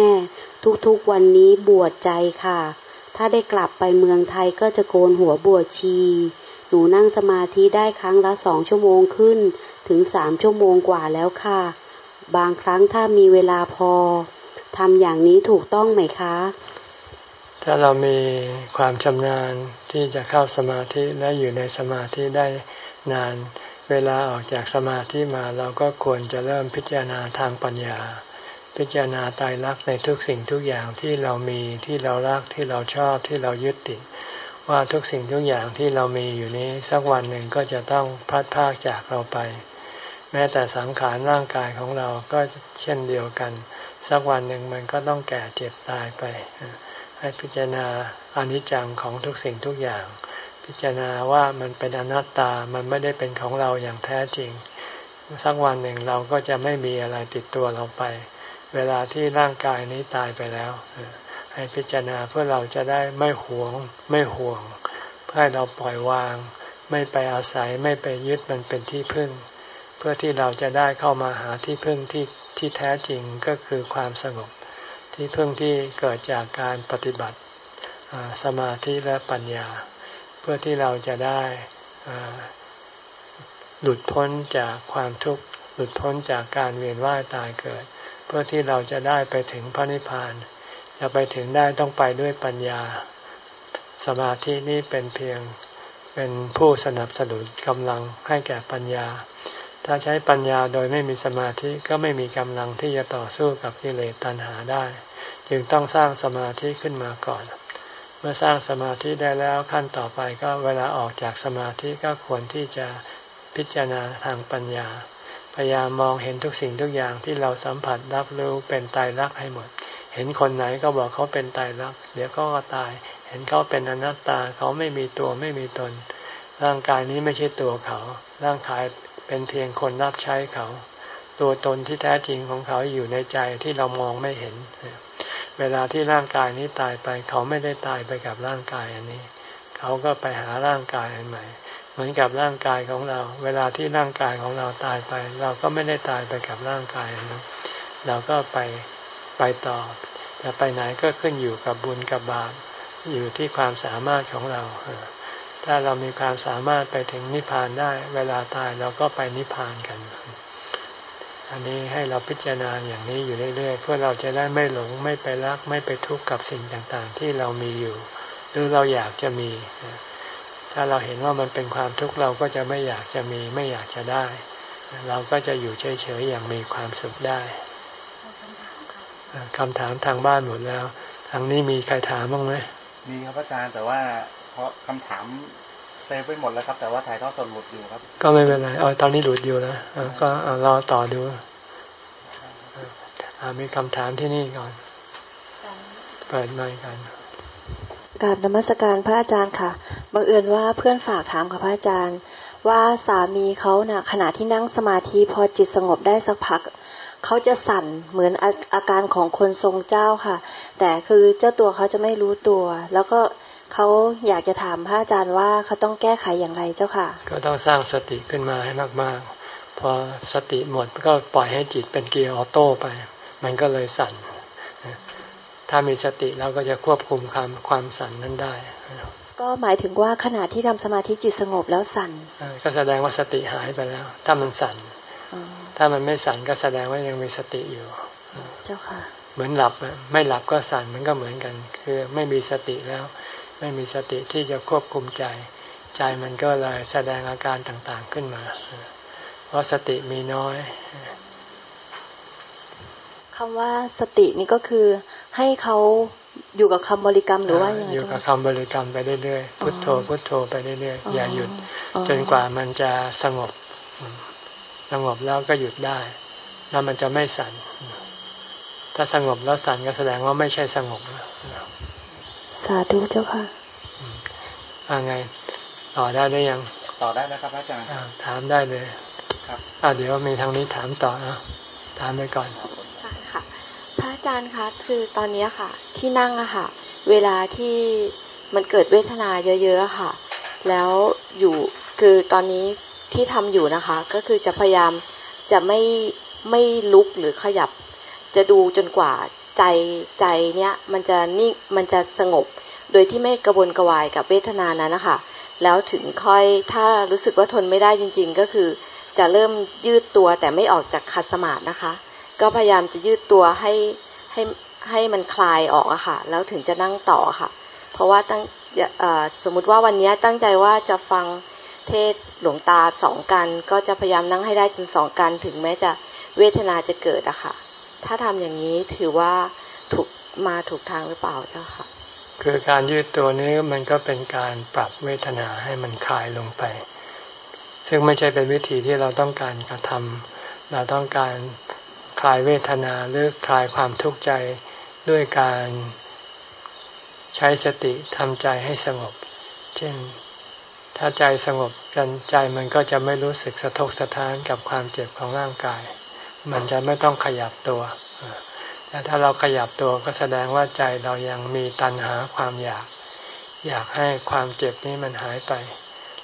Speaker 2: ทุกๆวันนี้บวชใจค่ะ ถ้าได้กลับไปเมืองไทยก็จะโกนหัวบวชชี หนูนั่งสมาธิได้ครั้งละสองชั่วโมงขึ้น ถึงสามชั่วโมงกว่าแล้วค่ะ บางครั้งถ้ามีเวลาพอทำอย่างนี้ถูกต้องไหมคะ
Speaker 1: ถ้าเรามีความชำนาญที่จะเข้าสมาธิและอยู่ในสมาธิได้นาน เวลาออกจากสมาธิมาเราก็ควรจะเริ่มพิจารณาทางปัญญา พิจารณาตายรักในทุกสิ่งทุกอย่างที่เรามีที่เรารักที่เราชอบที่เรายึดติด ว่าทุกสิ่งทุกอย่างที่เรามีอยู่นี้ สักวันหนึ่งก็จะต้องพัดพากจากเราไป แม้แต่สังขารร่างกายของเราก็เช่นเดียวกัน สักวันหนึ่งมันก็ต้องแก่เจ็บตายไป ให้พิจารณาอนิจจังของทุกสิ่งทุกอย่าง พิจารณาว่ามันเป็นอนัตตา มันไม่ได้เป็นของเราอย่างแท้จริง สักวันหนึ่งเราก็จะไม่มีอะไรติดตัวเราไป เวลาที่ร่างกายนี้ตายไปแล้ว ให้พิจารณาเพื่อเราจะได้ไม่หวง ไม่ห่วง เพื่อให้เราปล่อยวาง ไม่ไปอาศัยไม่ไปยึดมันเป็นที่พึ่ง เพื่อที่เราจะได้เข้ามาหาที่พึ่งที่ที่แท้จริงก็คือความสงบ ที่พึ่งที่เกิดจากการปฏิบัติสมาธิและปัญญา เพื่อที่เราจะได้หลุดพ้นจากความทุกข์หลุดพ้นจากการเวียนว่ายตายเกิด เพื่อที่เราจะได้ไปถึงพระนิพพานจะไปถึงได้ต้องไปด้วยปัญญา สมาธินี้เป็นเพียงเป็นผู้สนับสนุนกำลังให้แก่ปัญญา ถ้าใช้ปัญญาโดยไม่มีสมาธิก็ไม่มีกำลังที่จะต่อสู้กับกิเลสตัณหาได้ จึงต้องสร้างสมาธิขึ้นมาก่อน เมื่อสร้างสมาธิได้แล้วขั้นต่อไปก็เวลาออกจากสมาธิก็ควรที่จะพิจารณาทางปัญญา พยายามมองเห็นทุกสิ่งทุกอย่างที่เราสัมผัสรับรู้เป็นตายรักให้หมด เห็นคนไหนก็บอกเขาเป็นตายรัก เดี๋ยวก็ตาย เห็นเขาเป็นอนัตตาเขาไม่มีตัวไม่มีตน ร่างกายนี้ไม่ใช่ตัวเขา ร่างกายเป็นเพียงคนรับใช้เขา ตัวตนที่แท้จริงของเขาอยู่ในใจที่เรามองไม่เห็น เวลาที่ร่างกายนี้ตายไป เขาไม่ได้ตายไปกับร่างกายอันนี้ เขาก็ไปหาร่างกายอันใหม่ เหมือนกับร่างกายของเรา เวลาที่ร่างกายของเราตายไป เราก็ไม่ได้ตายไปกับร่างกายนะเราก็ไปไปต่อจะไปไหนก็ขึ้นอยู่กับบุญกับบาปอยู่ที่ความสามารถของเราถ้าเรามีความสามารถไปถึงนิพพานได้ เวลาตายเราก็ไปนิพพานกัน อันนี้ให้เราพิจารณาอย่างนี้อยู่เรื่อยๆ เพื่อเราจะได้ไม่หลงไม่ไปรักไม่ไปทุกข์กับสิ่งต่างๆ ที่เรามีอยู่ หรือเราอยากจะมี ถ้าเราเห็นว่ามันเป็นความทุกข์เราก็จะไม่อยากจะมีไม่อยากจะได้ เราก็จะอยู่เฉยๆอย่างมีความสุขได้คำถามทางบ้านหมดแล้ว ทางนี้มีใครถามบ้างไหม
Speaker 3: มีครับอาจารย์แต่ว่าเพราะคำถาม เซฟไปหมดแล้วครับ แต่ว่าถ่ายทอดสดหลุดอยู่ครับ
Speaker 1: ก็ไม่เป็นไรเอาตอนนี้หลุดอยู่นะก็รอต่อดูมีคำถามที่นี่ก่อนเปิดไมค์กัน
Speaker 4: กราบนมัสการพระอาจารย์ค่ะบังเอิญว่าเพื่อนฝากถามค่ะพระอาจารย์ ว่าสามีเขานะ่ะขณะที่นั่งสมาธิพอจิตสงบได้สักพักเขาจะสั่นเหมือนอาอาการของคนทรงเจ้าค่ะ แต่คือเจ้าตัวเขาจะไม่รู้ตัว แล้วก็ เขาอยากจะถามพระอาจารย์ว่าเขาต้องแก้ไขอย่างไรเจ้าค่ะ
Speaker 1: ก็ต้องสร้างสติขึ้นมาให้มากๆ พอสติหมดก็ปล่อยให้จิตเป็นเกียร์ออโต้ไป มันก็เลยสั่น ถ้ามีสติเราก็จะควบคุมความความสั่นนั้นได้
Speaker 4: ก็หมายถึงว่าขณะที่ทำสมาธิจิตสงบแล้วสั่น
Speaker 1: ก็แสดงว่าสติหายไปแล้ว ถ้ามันสั่น ถ้ามันไม่สั่นก็แสดงว่ายังมีสติอยู่
Speaker 4: เจ้าค่ะ
Speaker 1: เหมือนหลับไม่หลับก็สั่นมันก็เหมือนกัน คือไม่มีสติแล้ว ไม่มีสติที่จะควบคุมใจ ใจมันก็เลยแสดงอาการต่างๆขึ้นมา เพราะสติมีน้อย
Speaker 4: คำว่าสตินี่ก็คือให้เขาอยู่กับคำบริกรรมหรือว่ายังไง
Speaker 1: อยู่กับคำบริกรรมไปเรื่อยๆพุทโธพุทโธไปเรื่อยๆอย่าหยุด จนกว่ามันจะสงบ สงบแล้วก็หยุดได้ แล้วมันจะไม่สั่นถ้าสงบแล้วสั่นก็แสดงว่าไม่ใช่สงบ
Speaker 4: สาธุเจ้าค่ะ
Speaker 1: อ่าไง ต่อได้หรือยัง
Speaker 3: ต่อได้แล้วครับอาจารย์
Speaker 1: ถามได้เลย ครับอ่าเดี๋ยวมีทางนี้ถามต่อนะถามไปก่อน
Speaker 4: ค่ะพระอาจารย์คะคือตอนนี้ค่ะ ที่นั่งอะค่ะ เวลาที่มันเกิดเวทนาเยอะๆค่ะ แล้วอยู่คือตอนนี้ที่ทำอยู่นะคะ ก็คือจะพยายามจะไม่ไม่ลุกหรือขยับ จะดูจนกว่า ใจใจเนี้ยมันจะนิ่งมันจะสงบ โดยที่ไม่กระวนกระวายกับเวทนานั้นนะคะแล้วถึงค่อยถ้ารู้สึกว่าทนไม่ได้จริง ๆ ก็คือ จะเริ่มยืดตัวแต่ไม่ออกจากคัดสมาธินะคะ ก็พยายามจะยืดตัวให้ให้ให้มันคลายออกอะค่ะ แล้วถึงจะนั่งต่อค่ะ เพราะว่าตั้งสมมุติว่าวันนี้ตั้งใจว่าจะฟังเทศหลวงตาสองกัน ก็จะพยายามนั่งให้ได้จนสองกันถึงแม้จะเวทนาจะเกิดอะค่ะ ถ้าทำอย่างนี้ถือว่าถูกมาถูกทางหรือเปล่าเจ้าค่ะ
Speaker 1: คือการยืดตัวนี้มันก็เป็นการปรับเวทนาให้มันคลายลงไป ซึ่งไม่ใช่เป็นวิธีที่เราต้องการกระทำเราต้องการคลายเวทนาหรือคลายความทุกข์ใจด้วยการใช้สติทำใจให้สงบ เช่น ถ้าใจสงบกันใจมันก็จะไม่รู้สึกสะทกสะท้านกับความเจ็บของร่างกาย มันจะไม่ต้องขยับตัวแต่ถ้าเราขยับตัวก็แสดงว่าใจเรายังมีตัณหาความอยาก อยากให้ความเจ็บนี้มันหายไป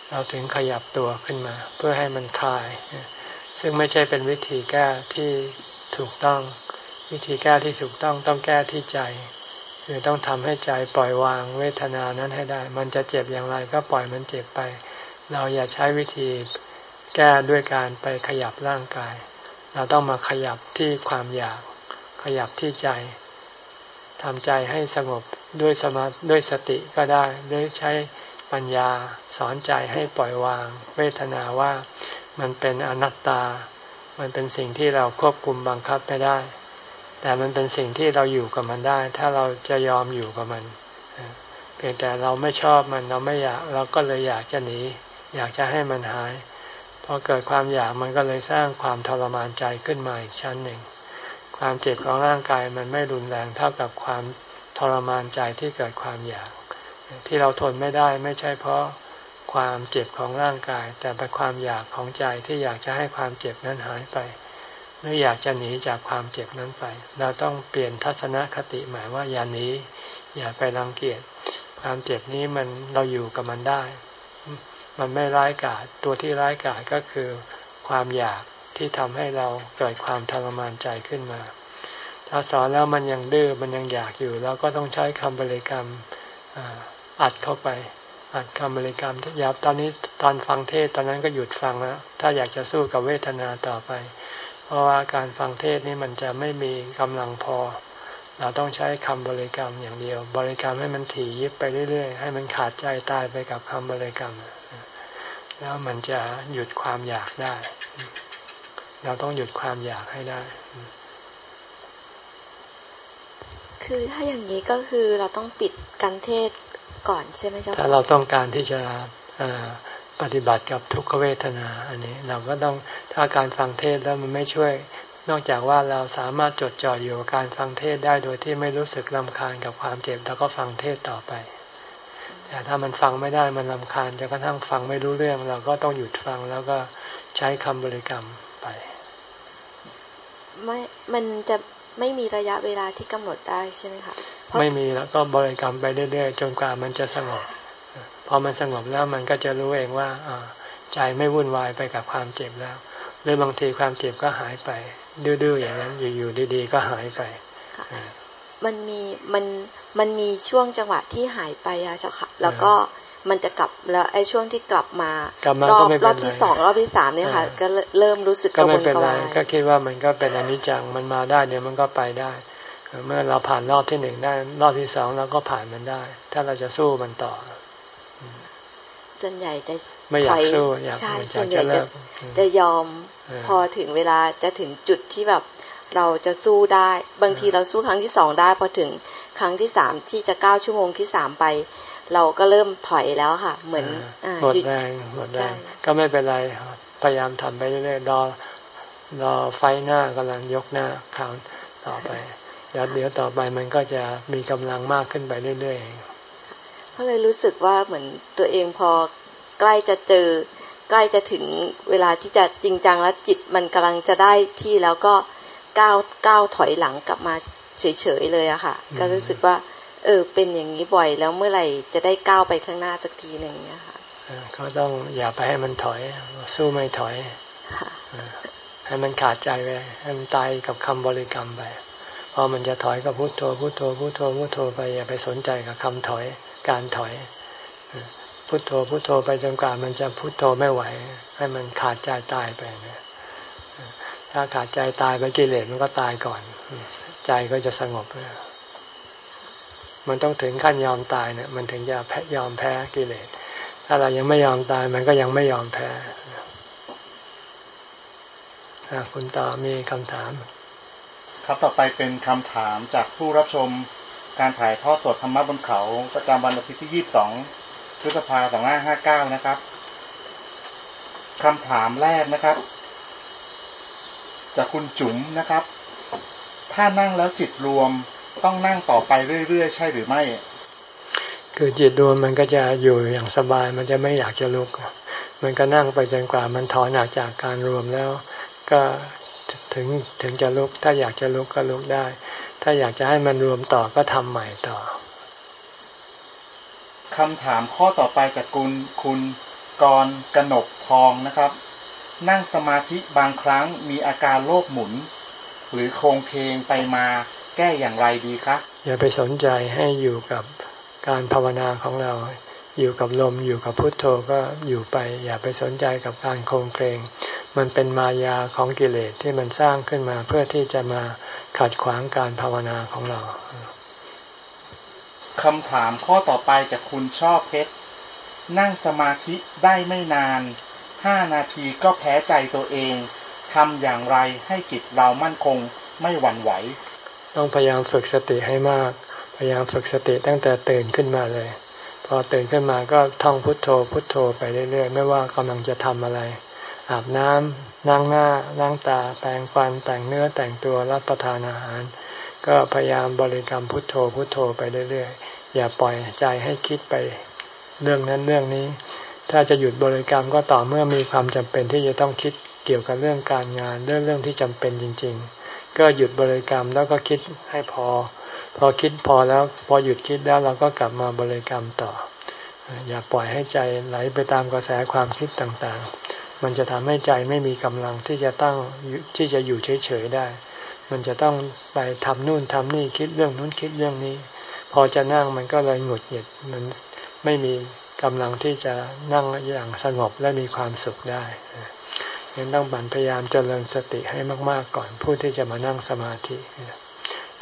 Speaker 1: เราถึงขยับตัวขึ้นมา เพื่อให้มันคลาย ซึ่งไม่ใช่เป็นวิธีแก้ที่ถูกต้อง วิธีแก้ที่ถูกต้องต้องแก้ที่ใจ คือต้องทำให้ใจปล่อยวางเวทนานั้นให้ได้ มันจะเจ็บอย่างไรก็ปล่อยมันเจ็บไป เราอย่าใช้วิธีแก้ด้วยการไปขยับร่างกาย เราต้องมาขยับที่ความอยาก ขยับที่ใจทำใจให้สงบด้วยสมาด้วยสติก็ได้ด้วยใช้ปัญญาสอนใจให้ปล่อยวาง เวทนาว่ามันเป็นอนัตตา มันเป็นสิ่งที่เราควบคุมบังคับไม่ได้ แต่มันเป็นสิ่งที่เราอยู่กับมันได้ ถ้าเราจะยอมอยู่กับมันเพียงแต่เราไม่ชอบมันเราไม่อยากเราก็เลยอยากจะหนี อยากจะให้มันหาย พอเกิดความอยากมันก็เลยสร้างความทรมานใจขึ้นมาอีกชั้นหนึ่ง ความเจ็บของร่างกายมันไม่รุนแรงเท่ากับความทรมานใจที่เกิดความอยาก ที่เราทนไม่ได้ไม่ใช่เพราะความเจ็บของร่างกาย แต่เป็นความอยากของใจที่อยากจะให้ความเจ็บนั้นหายไปหรืออยากจะหนีจากความเจ็บนั้นไป เราต้องเปลี่ยนทัศนคติหมายว่าอย่าหนีอย่าไปรังเกียจความเจ็บนี้มันเราอยู่กับมันได้ มันไม่ร้ายกาจตัวที่ร้ายกาจก็คือความอยากที่ทำให้เราเกิดความทรมานใจขึ้นมา ถ้าสอนแล้วมันยังดื้อมันยังอยากอยู่เราก็ต้องใช้คำบริกรรมอัดเข้าไป อัดคำบริกรรมยับตอนนี้ตอนฟังเทศตอนนั้นก็หยุดฟังแล้ว ถ้าอยากจะสู้กับเวทนาต่อไป เพราะว่าการฟังเทศนี่มันจะไม่มีกำลังพอ เราต้องใช้คำบริกรรมอย่างเดียว บริกรรมให้มันถี่ยิบไปเรื่อยๆ ให้มันขาดใจตายไปกับคำบริกรรม แล้วมันจะหยุดความอยากได้ เราต้องหยุดความอยากให้ได้
Speaker 4: คือถ้าอย่างนี้ก็คือเราต้องปิดการเทศก่อนใช่ไหมเจ้า
Speaker 1: ถ้าเราต้องการที่จะปฏิบัติกับทุกขเวทนา อันนี้เราก็ต้องถ้าการฟังเทศแล้วมันไม่ช่วย นอกจากว่าเราสามารถจดจ่ออยู่กับการฟังเทศได้โดยที่ไม่รู้สึกลำคาญกับความเจ็บแล้วก็ฟังเทศต่อไป แต่ถ้ามันฟังไม่ได้มันลำคาญจนกระทั่งฟังไม่รู้เรื่อง เราก็ต้องหยุดฟังแล้วก็ใช้คำบริกรรมไป
Speaker 4: ไม่มันจะไม่มีระยะเวลาที่กำหนดได้ใช่ไหมคะ
Speaker 1: ไม่มีแล้วก็บริกรรมไปเรื่อยๆจนกว่ามันจะสงบพอมันสงบแล้วมันก็จะรู้เองว่าใจไม่วุ่นวายไปกับความเจ็บแล้วหรือบางทีความเจ็บก็หายไปดื้อๆอย่างนั้นอยู่ๆดีๆก็หายไป
Speaker 4: มันมีมันมันมีช่วงจังหวะที่หายไปอะเจ้าค่ะ แล้วก็มันจะกลับแล้วไอ้ช่วงที่กลับมารอบรอบที่สองรอบที่สามเนี่ยค่ะ ก็เริ่มรู้สึกกระวนกระวาย
Speaker 1: ก็คิดว่ามันก็เป็นอนิจจังมันมาได้เดี๋ยวมันก็ไปได้ เมื่อเราผ่านรอบที่หนึ่งได้ รอบที่สองเราก็ผ่านมันได้ ถ้าเราจะสู้มันต่อ
Speaker 4: ส่วนใหญ่จะ
Speaker 1: ไม่อยากสู้อยากส่วนใหญ่จะ
Speaker 4: จะยอม พอถึงเวลาจะถึงจุดที่แบบ เราจะสู้ได้ บางทีเราสู้ครั้งที่สองได้พอถึงครั้งที่สามที่จะเก้าชั่วโมงที่สามไป เราก็เริ่มถอยแล้วค่ะ เหมือน
Speaker 1: หมดแรงหมดแรงก็ไม่เป็นไรพยายามทำไปเรื่อยๆรอรอไฟหน้ากำลังยกหน้าข่าวต่อไปแล้วเดี๋ยวต่อไปมันก็จะมีกำลังมากขึ้นไปเรื่อย
Speaker 4: ๆก็เลยรู้สึกว่าเหมือนตัวเองพอใกล้จะเจอ ใกล้จะถึงเวลาที่จะจริงจังแล้วจิตมันกำลังจะได้ที่แล้วก็ ก้าวก้าวถอยหลังกลับมาเฉยๆเลยอะค่ะ ก็รู้สึกว่า เออ เป็นอย่างนี้บ่อยแล้วเมื่อไหร่จะได้ก้าวไปข้างหน้าสักทีหนึ่งเนี่ยค่ะ
Speaker 1: ก็ต้องอย่าไปให้มันถอย สู้ไม่ถอยให้มันขาดใจไปให้มันตายกับคำบริกรรมไปพอมันจะถอยก็พุโทโธพุโทโธพุโทโธพุโทโธไปอย่าไปสนใจกับคำถอยการถอยพุโทโธพุโทโธไปจนกว่ามันจะพุโทโธไม่ไหว ให้มันขาดใจตายไปนะ ถ้าขาดใจตายไปกิเลสมันก็ตายก่อน ใจก็จะสงบ มันต้องถึงขั้นยอมตายเนี่ยมันถึงจะแพ้ยอมแพ้กิเลส ถ้าเรายังไม่ยอมตายมันก็ยังไม่ยอมแพ้คุณต่อมีคำถาม
Speaker 3: ครับต่อไปเป็นคำถามจากผู้รับชมการถ่ายทอดสดธรรมะบนเขาประจำวันอาทิตย์ที่ 22 พฤษภาคม 2559 นะครับคำถามแรกนะครับ จากคุณจุ๋มนะครับ ถ้านั่งแล้วจิตรวมต้องนั่งต่อไปเรื่อยๆ ใช่หรือไม่
Speaker 1: คือจิตรวมมันก็จะอยู่อย่างสบายมันจะไม่อยากจะลุก มันก็นั่งไปจนกว่ามันถอนออกจากการรวมแล้ว ก็ถึงถึงจะลุก ถ้าอยากจะลุกก็ลุกได้ ถ้าอยากจะให้มันรวมต่อก็ทำใหม่ต่อ
Speaker 3: คำถามข้อต่อไปจากคุณคุณกรกนกทองนะครับ นั่งสมาธิบางครั้งมีอาการโลกหมุน หรือโครงเพลงไปมาแก้อย่างไรดีคะ
Speaker 1: อย่าไปสนใจให้อยู่กับการภาวนาของเรา อยู่กับลมอยู่กับพุทโธก็อยู่ไป อย่าไปสนใจกับการโครงเพลง มันเป็นมายาของกิเลสที่มันสร้างขึ้นมาเพื่อที่จะมาขัดขวางการภาวนาของเรา
Speaker 3: คำถามข้อต่อไปจากคุณชอบเพชรนั่งสมาธิได้ไม่นาน ห้านาทีก็แพ้ใจตัวเองทำอย่างไรให้จิตเรามั่นคงไม่หวั่นไหว
Speaker 1: ต้องพยายามฝึกสติให้มาก พยายามฝึกสติตั้งแต่ตื่นขึ้นมาเลย พอตื่นขึ้นมาก็ท่องพุทโธพุทโธไปเรื่อยๆ ไม่ว่ากำลังจะทำอะไร อาบน้ำนั่งหน้านั่งตา แปรงฟัน แต่งเนื้อแต่งตัวรับประทานอาหาร ก็พยายามบริกรรมพุทโธพุทโธไปเรื่อยๆ อย่าปล่อยใจให้คิดไป เรื่องนั้นเรื่องนี้ ถ้าจะหยุดบริกรรมก็ต่อเมื่อมีความจำเป็นที่จะต้องคิดเกี่ยวกับเรื่องการงานเรื่องเรื่องที่จำเป็นจริง ๆ ก็หยุดบริกรรมแล้วก็คิดให้พอ พอคิดพอแล้วพอหยุดคิดแล้วเราก็กลับมาบริกรรมต่อ อย่าปล่อยให้ใจไหลไปตามกระแสความคิดต่างๆ มันจะทำให้ใจไม่มีกำลังที่จะตั้งที่จะอยู่เฉยๆได้ มันจะต้องไปทำนู่นทำนี่คิดเรื่องนู้นคิดเรื่องนี้ พอจะนั่งมันก็เลยหงุดหงิดมันไม่มี กำลังที่จะนั่งอย่างสงบและมีความสุขได้ยังต้องบันพยายามเจริญสติให้มาก ๆ ก่อนผู้ที่จะมานั่งสมาธิ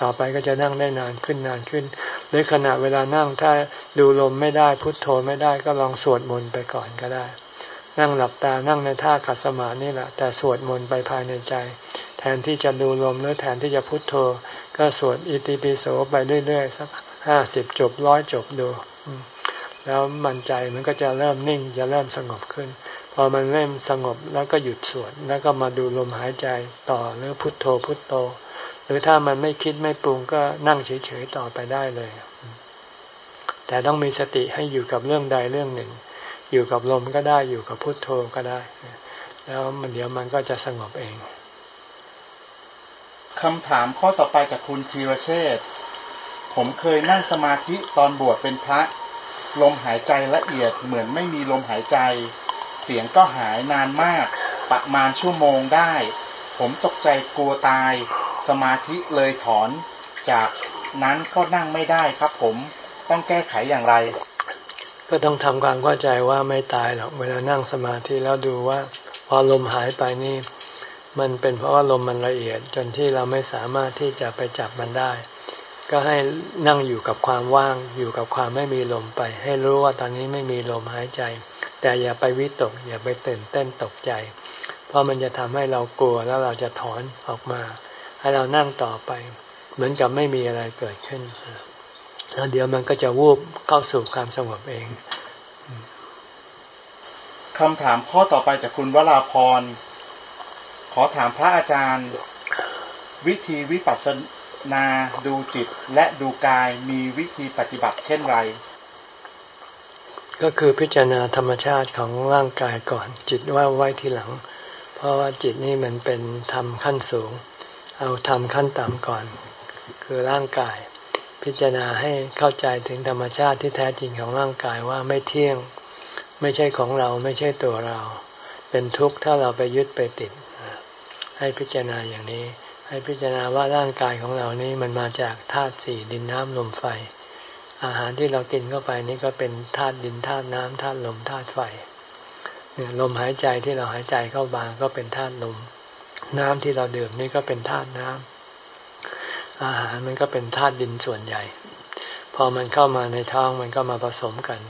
Speaker 1: ต่อไปก็จะนั่งได้นานขึ้นนานขึ้น หรือขณะเวลานั่งถ้าดูลมไม่ได้พุทโธไม่ได้ก็ลองสวดมนต์ไปก่อนก็ได้ นั่งหลับตานั่งในท่าขัดสมาธินี่แหละ แต่สวดมนต์ไปภายในใจ แทนที่จะดูลมหรือแทนที่จะพุทโธ ก็สวดอิติปิโสไปเรื่อยๆสักห้าสิบจบร้อยจบดู แล้วมันใจมันก็จะเริ่มนิ่งจะเริ่มสงบขึ้น พอมันเริ่มสงบแล้วก็หยุดสวดแล้วก็มาดูลมหายใจต่อหรือพุทโธพุทโธ หรือถ้ามันไม่คิดไม่ปรุงก็นั่งเฉยๆต่อไปได้เลย แต่ต้องมีสติให้อยู่กับเรื่องใดเรื่องหนึ่ง อยู่กับลมก็ได้อยู่กับพุทโธก็ได้ แล้วมันเดี๋ยวมันก็จะสงบเอง
Speaker 3: คำถามข้อต่อไปจากคุณธีรเชษผผมเคยนั่งสมาธิตอนบวชเป็นพระ ลมหายใจละเอียดเหมือนไม่มีลมหายใจ เสียงก็หายนานมาก ประมาณชั่วโมงได้ ผมตกใจกลัวตาย สมาธิเลยถอน จากนั้นก็นั่งไม่ได้ครับผมต้องแก้ไขอย่างไร
Speaker 1: ก็ต้องทำความเข้าใจว่าไม่ตายหรอกเวลานั่งสมาธิแล้วดูว่า พอลมหายไปนี่ มันเป็นเพราะว่าลมมันละเอียดจนที่เราไม่สามารถที่จะไปจับมันได้ ก็ให้นั่งอยู่กับความว่างอยู่กับความไม่มีลมไป ให้รู้ว่าตอนนี้ไม่มีลมหายใจ แต่อย่าไปวิตก อย่าไปตื่นเต้นตกใจ เพราะมันจะทำให้เรากลัวแล้วเราจะถอนออกมา ให้เรานั่งต่อไป เหมือนกับไม่มีอะไรเกิดขึ้นแล้วเดี๋ยวมันก็จะวูบเข้าสู่ความสงบเอง
Speaker 3: คำถามข้อต่อไปจากคุณวราพร ขอถามพระอาจารย์ วิธีวิปัสส นาดูจิตและดูกายมีวิธีปฏิบัติเช่นไร
Speaker 1: ก็คือพิจารณาธรรมชาติของร่างกายก่อน จิตว่าไว้ทีหลัง เพราะว่าจิตนี่มันเป็นธรรมขั้นสูง เอาธรรมขั้นต่ำก่อน คือร่างกาย พิจารณาให้เข้าใจถึงธรรมชาติที่แท้จริงของร่างกายว่าไม่เที่ยง ไม่ใช่ของเราไม่ใช่ตัวเรา เป็นทุกข์ถ้าเราไปยึดไปติด ให้พิจารณาอย่างนี้ ให้พิจารณาว่าร่างกายของเรานี้มันมาจากธาตุสี่ดินน้ำลมไฟ อาหารที่เรากินเข้าไปนี่ก็เป็นธาตุดินธาตุน้ำธาตุลมธาตุไฟเนี่ยลมหายใจที่เราหายใจเข้าบางก็เป็นธาตุลม น้ำที่เราดื่มนี่ก็เป็นธาตุน้ำอาหารมันก็เป็นธาตุดินส่วนใหญ่ พอมันเข้ามาในท้องมันก็มาผสมกัน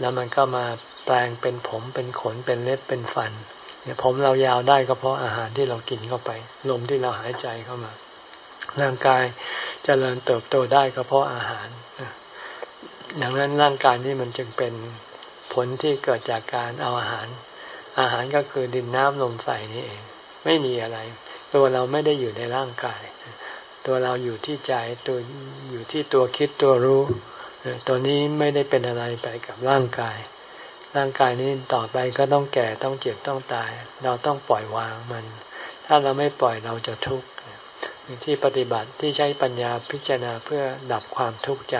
Speaker 1: แล้วมันก็มาแปลงเป็นผมเป็นขนเป็นเล็บเป็นฟันเนี่ยผมเรายาวได้ก็เพราะอาหารที่เรากินเข้าไป ลมที่เราหายใจเข้ามา ร่างกายจเจริญเติบโตได้ก็เพราะอาหารดังนั้นร่างกายนี้มันจึงเป็นผลที่เกิดจากการเอาอาหาร อาหารก็คือดินน้ำลมไฟนี่เอง ไม่มีอะไร ตัวเราไม่ได้อยู่ในร่างกาย ตัวเราอยู่ที่ใจตัวอยู่ที่ตัวคิดตัวรู้ ตัวนี้ไม่ได้เป็นอะไรไปกับร่างกาย ร่างกายนี้ต่อไปก็ต้องแก่ต้องเจ็บต้องตาย เราต้องปล่อยวางมัน ถ้าเราไม่ปล่อยเราจะทุกข์ที่ปฏิบัติที่ใช้ปัญญาพิจารณาเพื่อดับความทุกข์ใจ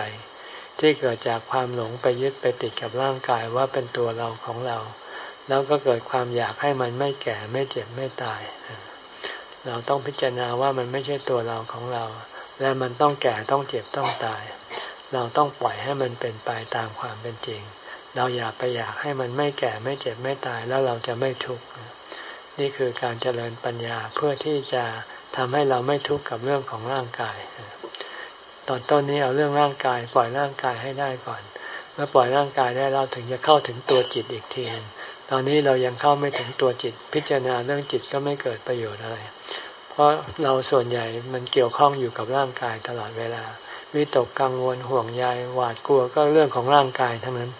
Speaker 1: ที่เกิดจากความหลงไปยึดไปติดกับร่างกายว่าเป็นตัวเราของเรา แล้วก็เกิดความอยากให้มันไม่แก่ไม่เจ็บไม่ตาย เราต้องพิจารณาว่ามันไม่ใช่ตัวเราของเรา และมันต้องแก่ต้องเจ็บต้องตาย เราต้องปล่อยให้มันเป็นไปตามความเป็นจริง เราอย่าไปอยากให้มันไม่แก่ไม่เจ็บไม่ตายแล้วเราจะไม่ทุกข์นี่คือการเจริญปัญญาเพื่อที่จะทำให้เราไม่ทุกข์กับเรื่องของร่างกาย ตอนต้นนี้เอาเรื่องร่างกายปล่อยร่างกายให้ได้ก่อน เมื่อปล่อยร่างกายได้เราถึงจะเข้าถึงตัวจิตอีกทีนึงตอนนี้เรายังเข้าไม่ถึงตัวจิต พิจารณาเรื่องจิตก็ไม่เกิดประโยชน์อะไร เพราะเราส่วนใหญ่มันเกี่ยวข้องอยู่กับร่างกายตลอดเวลาวิตกกังวลห่วงใยหวาดกลัวก็เรื่องของร่างกายทั้งนั้น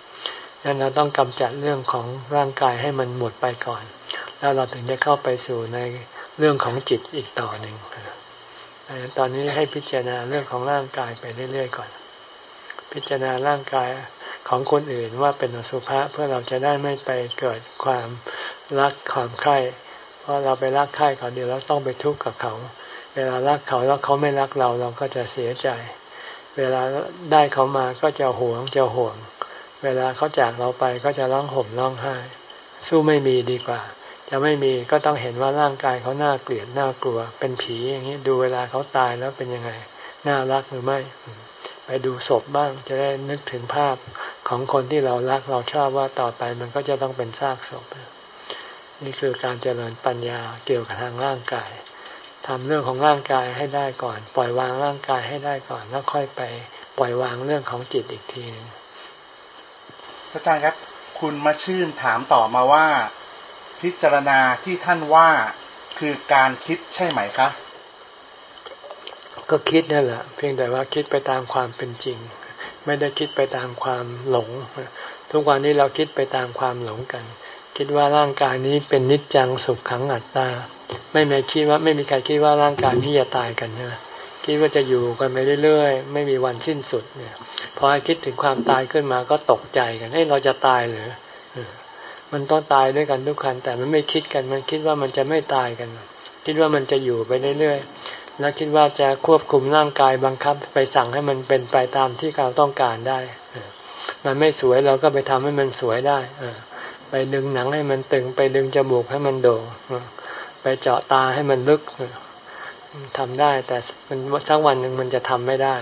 Speaker 1: นั้นเราต้องกำจัดเรื่องของร่างกายให้มันหมดไปก่อน แล้วเราถึงจะเข้าไปสู่ในเรื่องของจิตอีกต่อหนึ่งตอนนี้ให้พิจารณาเรื่องของร่างกายไปเรื่อยๆก่อน พิจารณาร่างกายของคนอื่นว่าเป็นอสุภะเพื่อเราจะได้ไม่ไปเกิดความรักความใคร่เพราะเราไปรักใคร่เขาเดียวเราต้องไปทุกข์กับเขา เวลารักเขาแล้วเขาไม่รักเราเราก็จะเสียใจ เวลาได้เขามาก็จะหวงจะห่วง เวลาเขาจากเราไปก็จะร้องห่มร้องไห้ สู้ไม่มีดีกว่า จะไม่มีก็ต้องเห็นว่าร่างกายเขาน่าเกลียดน่ากลัว เป็นผีอย่างนี้ดูเวลาเขาตายแล้วเป็นยังไง น่ารักหรือไม่ ไปดูศพบ้างจะได้นึกถึงภาพของคนที่เรารักเราชอบว่าต่อไปมันก็จะต้องเป็นซากศพ นี่คือการเจริญปัญญาเกี่ยวกับทางร่างกายทำเรื่องของร่างกายให้ได้ก่อน ปล่อยวางร่างกายให้ได้ก่อน แล้วค่อยไปปล่อยวางเรื่องของจิตอีกทีนึง
Speaker 3: อาจารย์ครับ คุณมาชื่นถามต่อมาว่า พิจารณาที่ท่านว่าคือการคิดใช่ไหมคะ
Speaker 1: ก็คิดนั่นแหละ เพียงแต่ว่าคิดไปตามความเป็นจริง ไม่ได้คิดไปตามความหลง ทุกวันนี้เราคิดไปตามความหลงกัน คิดว่าร่างกายนี้เป็นนิจจังสุขขังอัตตา ไม่มีคิดว่าไม่มีใครคิดว่าร่างกายนี้จะตายกันนะคิดว่าจะอยู่กันไปเรื่อยๆ ไม่มีวันสิ้นสุดเนี่ย พอคิดถึงความตายขึ้นมาก็ตกใจกันให้เราจะตายเหรอมันต้องตายด้วยกันทุกคัน แต่มันไม่คิดกัน มันคิดว่ามันจะไม่ตายกัน คิดว่ามันจะอยู่ไปเรื่อยๆ แล้วคิดว่าจะควบคุมร่างกายบังคับ ไปสั่งให้มันเป็นไปตามที่เราต้องการได้ มันไม่สวยเราก็ไปทำให้มันสวยได้ไปดึงหนังให้มันตึง ไปดึงจมูกให้มันโด่งไปเจาะตาให้มันลึกทำได้ แต่มันสักวันหนึ่งมันจะทำไม่ได้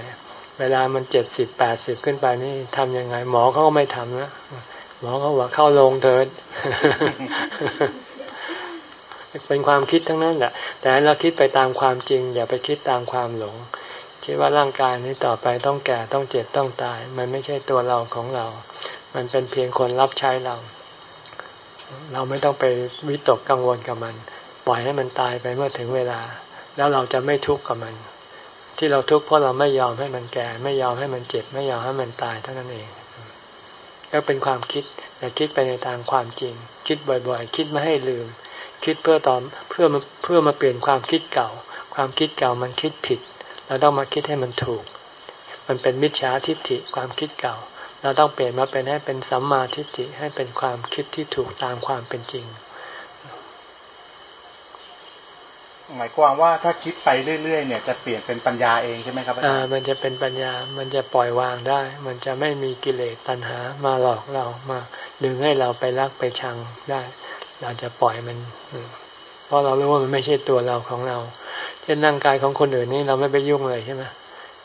Speaker 1: เวลามันเจ็ดสิบแปดสิบขึ้นไปนี่ทำยังไง หมอเขาก็ไม่ทำนะหมอเขาบอกเข้าโรงเถิดเป็นความคิดทั้งนั้นแหละ แต่เราคิดไปตามความจริง อย่าไปคิดตามความหลง คิดว่าร่างกายนี้ต่อไปต้องแก่ต้องเจ็บต้องตาย มันไม่ใช่ตัวเราของเรา มันเป็นเพียงคนรับใช้เรา เราไม่ต้องไปวิตกกังวลกับมัน ปล่อยให้มันตายไปเมื่อถึงเวลา แล้วเราจะไม่ทุกข์กับมัน ที่เราทุกข์เพราะเราไม่ยอมให้มันแก่ ไม่ยอมให้มันเจ็บ ไม่ยอมให้มันตายเท่านั้นเอง ก็เป็นความคิดแต่คิดไปในทางความจริง คิดบ่อยๆ คิดไม่ให้ลืม คิดเพื่อตอนเพื่อมาเพื่อมาเปลี่ยนความคิดเก่า ความคิดเก่ามันคิดผิด เราต้องมาคิดให้มันถูก มันเป็นมิจฉาทิฏฐิความคิดเก่า เราต้องเปลี่ยนมาเป็นให้เป็นสัมมาทิฏฐิให้เป็นความคิดที่ถูกตามความเป็นจริง
Speaker 3: หมายความว่าถ้าคิดไปเรื่อยๆเนี่ยจะเปลี่ยนเป็นปัญญาเองใช่ไหมครับ
Speaker 1: อ่ามันจะเป็นปัญญา มันจะปล่อยวางได้ มันจะไม่มีกิเลสตัณหามาหลอกเรามาดึงให้เราไปรักไปชังได้ เราจะปล่อยมัน เพราะเรารู้ว่ามันไม่ใช่ตัวเราของเราเช่นร่างกายของคนอื่นนี่เราไม่ไปยุ่งเลยใช่ไหม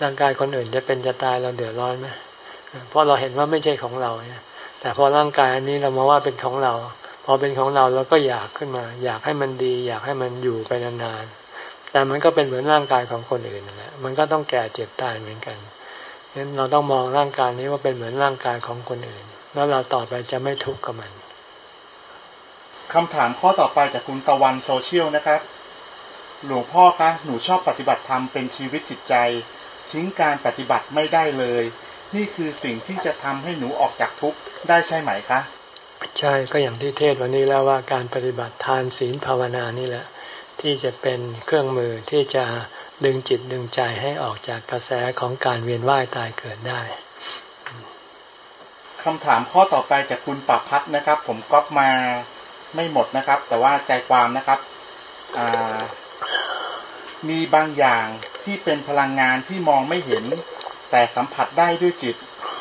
Speaker 1: ร่างกายคนอื่นจะเป็นจะตายเราเดือดร้อนไหมเพราะเราเห็นว่าไม่ใช่ของเราเนี่ยแต่พอร่างกายอันนี้เรามาว่าเป็นของเรา อเป็นของเราเราก็อยากขึ้นมา อยากให้มันดี อยากให้มันอยู่ไปนานๆแต่มันก็เป็นเหมือนร่างกายของคนอื่นนั่นแหละมันก็ต้องแก่เจ็บตายเหมือนกันฉะนั้นเราต้องมองร่างกายนี้ว่าเป็นเหมือนร่างกายของคนอื่น แล้วเราต่อไปจะไม่ทุกข์กับมัน
Speaker 3: คำถามข้อต่อไปจากคุณตะวันโซเชียลนะครับ หลวงพ่อคะหนูชอบปฏิบัติธรรมเป็นชีวิตจิตใจ ทิ้งการปฏิบัติไม่ได้เลย นี่คือสิ่งที่จะทำให้หนูออกจากทุกข์ได้ใช่ไหมคะ
Speaker 1: ใช่ก็อย่างที่เทศวันนี้แล้วว่าการปฏิบัติทานศีลภาวนานี่แหละ ที่จะเป็นเครื่องมือที่จะดึงจิตดึงใจให้ออกจากกระแสของการเวียนว่ายตายเกิดได้
Speaker 3: คำถามข้อต่อไปจากคุณปักพัฒนะครับ ผมก๊อปมาไม่หมดนะครับ แต่ว่าใจความนะครับมีบางอย่างที่เป็นพลังงานที่มองไม่เห็น แต่สัมผัสได้ด้วยจิต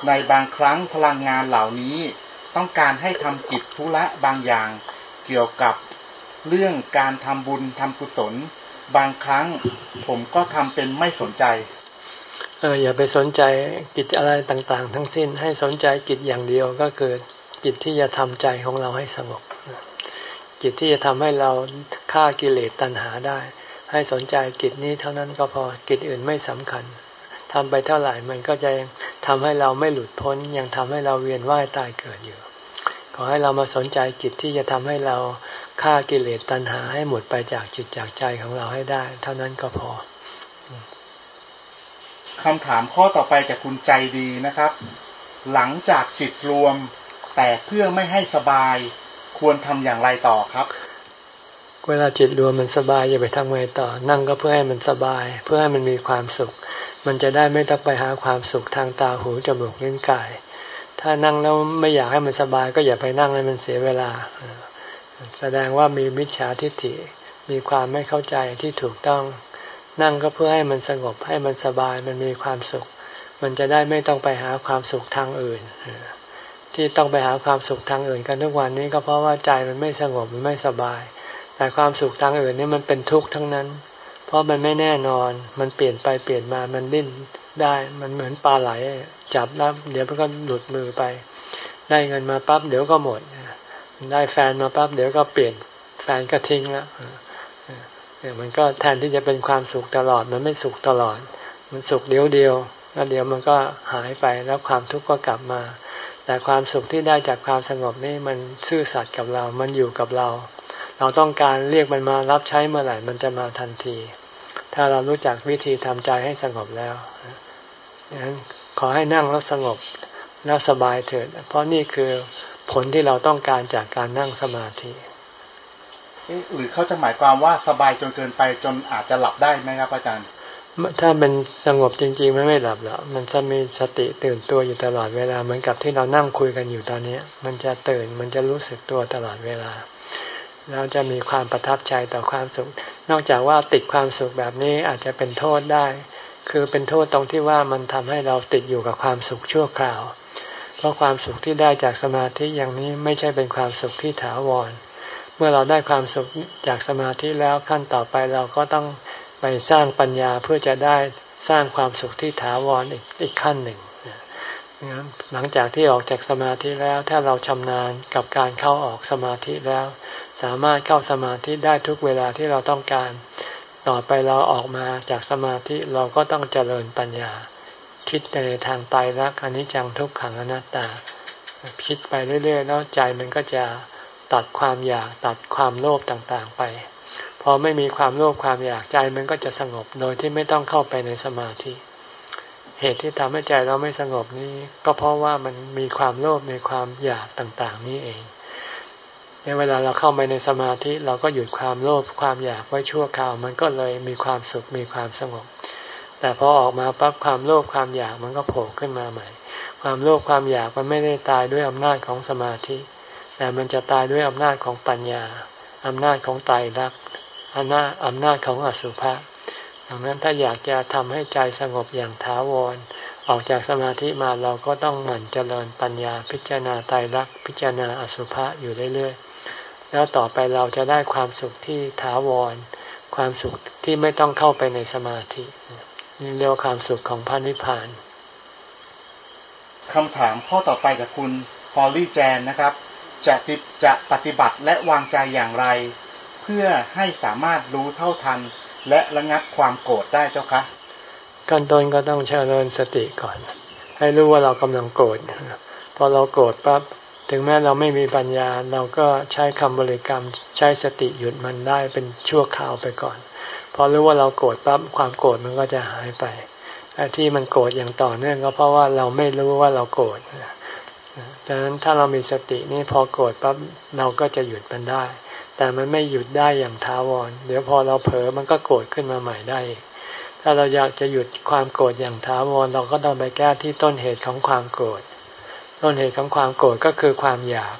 Speaker 3: ในบางครั้งพลังงานเหล่านี้ ต้องการให้ทำกิจธุระบางอย่าง เกี่ยวกับเรื่องการทำบุญทำกุศล บางครั้งผมก็ทำเป็นไม่สนใจ
Speaker 1: เอออย่าไปสนใจกิจอะไรต่าง ๆ ทั้งสิ้นให้สนใจกิจอย่างเดียวก็คือกิจที่จะทำใจของเราให้สงบกิจที่จะทำให้เราฆ่ากิเลสตัณหาได้ ให้สนใจกิจนี้เท่านั้นก็พอกิจอื่นไม่สำคัญ ทำไปเท่าไหร่มันก็จะทำให้เราไม่หลุดพ้น ยังทำให้เราเวียนว่ายตายเกิดอยู่ ขอให้เรามาสนใจกิจที่จะทำให้เราฆ่ากิเลสตัณหาให้หมดไปจากจิตจากใจของเราให้ได้ เท่านั้นก็พอ
Speaker 3: คำถามข้อต่อไปจากคุณใจดีนะครับ หลังจากจิตรวม แต่เพื่อไม่ให้สบาย ควรทำอย่างไรต่อครับ
Speaker 1: เวลาจิตรวมมันสบายอย่าไปทำไงต่อ นั่งก็เพื่อให้มันสบาย เพื่อให้มันมีความสุข มันจะได้ไม่ต้องไปหาความสุขทางตาหูจมูกลิ้นกาย ถ้านั่งแล้วไม่อยากให้มันสบาย ก็อย่าไปนั่งให้มันเสียเวลา แสดงว่ามีมิจฉาทิฏฐิมีความไม่เข้าใจที่ถูกต้อง นั่งก็เพื่อให้มันสงบให้มันสบายมันมีความสุข มันจะได้ไม่ต้องไปหาความสุขทางอื่น ที่ต้องไปหาความสุขทางอื่นกันทุกวันนี้ก็เพราะว่าใจมันไม่สงบมันไม่สบาย แต่ความสุขทางอื่นนี่มันเป็นทุกข์ทั้งนั้น เพราะมันไม่แน่นอน มันเปลี่ยนไปเปลี่ยนมา มันดิ้นได้ มันเหมือนปลาไหล จับแล้วเดี๋ยวมันก็หลุดมือไป ได้เงินมาปั๊บเดี๋ยวก็หมด ได้แฟนมาปั๊บเดี๋ยวก็เปลี่ยน แฟนก็ทิ้งแล้วเนี่ยมันก็แทนที่จะเป็นความสุขตลอด มันไม่สุขตลอด มันสุขเดียวเดียว แล้วเดี๋ยวมันก็หายไป แล้วความทุกข์ก็กลับมา แต่ความสุขที่ได้จากความสงบนี่มันซื่อสัตย์กับเรา มันอยู่กับเรา เราต้องการเรียกมันมารับใช้เมื่อไหร่ มันจะมาทันที ถ้าเรารู้จักวิธีทำใจให้สงบแล้วดังนั้นขอให้นั่งแล้วสงบแล้วสบายเถิด เพราะนี่คือผลที่เราต้องการจากการนั่งสมาธิ
Speaker 3: หรือเขาจะหมายความว่าสบายจนเกินไปจนอาจจะหลับได้ไหมครับอาจารย์
Speaker 1: ถ้ามันสงบจริงๆมันไม่หลับหรอกมันจะมีสติตื่นตัวอยู่ตลอดเวลาเหมือนกับที่เรานั่งคุยกันอยู่ตอนนี้มันจะตื่นมันจะรู้สึกตัวตลอดเวลา แล้วจะมีความประทับใจต่อความสุข นอกจากว่าติดความสุขแบบนี้อาจจะเป็นโทษได้ คือเป็นโทษตรงที่ว่ามันทำให้เราติดอยู่กับความสุขชั่วคราว เพราะความสุขที่ได้จากสมาธิอย่างนี้ไม่ใช่เป็นความสุขที่ถาวร เมื่อเราได้ความสุขจากสมาธิแล้วขั้นต่อไปเราก็ต้องไปสร้างปัญญาเพื่อจะได้สร้างความสุขที่ถาวรออีกขั้นหนึ่งหลังจากที่ออกจากสมาธิแล้วถ้าเราชำนาญกับการเข้าออกสมาธิแล้ว สามารถเข้าสมาธิได้ทุกเวลาที่เราต้องการ ต่อไปเราออกมาจากสมาธิเราก็ต้องเจริญปัญญา คิดในทางไตรลักษณ์อนิจจังทุกขังอนัตตา คิดไปเรื่อยๆแล้วใจมันก็จะตัดความอยากตัดความโลภต่างๆไป พอไม่มีความโลภความอยากใจมันก็จะสงบโดยที่ไม่ต้องเข้าไปในสมาธิ เหตุที่ทำให้ใจเราไม่สงบนี้ ก็เพราะว่ามันมีความโลภมีความอยากต่างๆ นี้เอง ในเวลาเราเข้าไปในสมาธิเราก็หยุดความโลภความอยากไว้ชั่วคราว มันก็เลยมีความสุขมีความสงบ แต่พอออกมาปั๊บความโลภความอยากมันก็โผล่ขึ้นมาใหม่ ความโลภความอยากมันไม่ได้ตายด้วยอำนาจของสมาธิ แต่มันจะตายด้วยอำนาจของปัญญาอำนาจของไตรลักษณ์อำนาจอำนาจของอสุภะดังนั้นถ้าอยากจะทำให้ใจสงบอย่างถาวรออกจากสมาธิมาเราก็ต้องหมั่นเจริญปัญญาพิจารณาไตรลักษณ์พิจารณาอสุภะอยู่เรื่อยๆ แล้วต่อไปเราจะได้ความสุขที่ถาวร ความสุขที่ไม่ต้องเข้าไปในสมาธินี่เรียกว่าความสุขของพระนิพพาน
Speaker 3: คำถามข้อต่อไปจากคุณพอลลี่แจนนะครับ จะจะปฏิบัติและวางใจอย่างไร เพื่อให้สามารถรู้เท่าทัน และระงับความโกรธได้เจ้าคะ
Speaker 1: ขั้นต้นก็ต้องเจริญสติก่อน ให้รู้ว่าเรากำลังโกรธพอเราโกรธปั๊บ ถึงแม้เราไม่มีปัญญาเราก็ใช้คำบริกรรมใช้สติหยุดมันได้เป็นชั่วคราวไปก่อนพอรู้ว่าเราโกรธปั๊บความโกรธมันก็จะหายไปไอ้ที่มันโกรธอย่างต่อเนื่องก็เพราะว่าเราไม่รู้ว่าเราโกรธดังนั้นถ้าเรามีสตินี่พอโกรธปั๊บเราก็จะหยุดมันได้ แต่มันไม่หยุดได้อย่างท้าวร เดี๋ยวพอเราเผลอมันก็โกรธขึ้นมาใหม่ได้ ถ้าเราอยากจะหยุดความโกรธอย่างท้าวร เราก็ต้องไปแก้ที่ต้นเหตุของความโกรธ ต้นเหตุของความโกรธก็คือความอยาก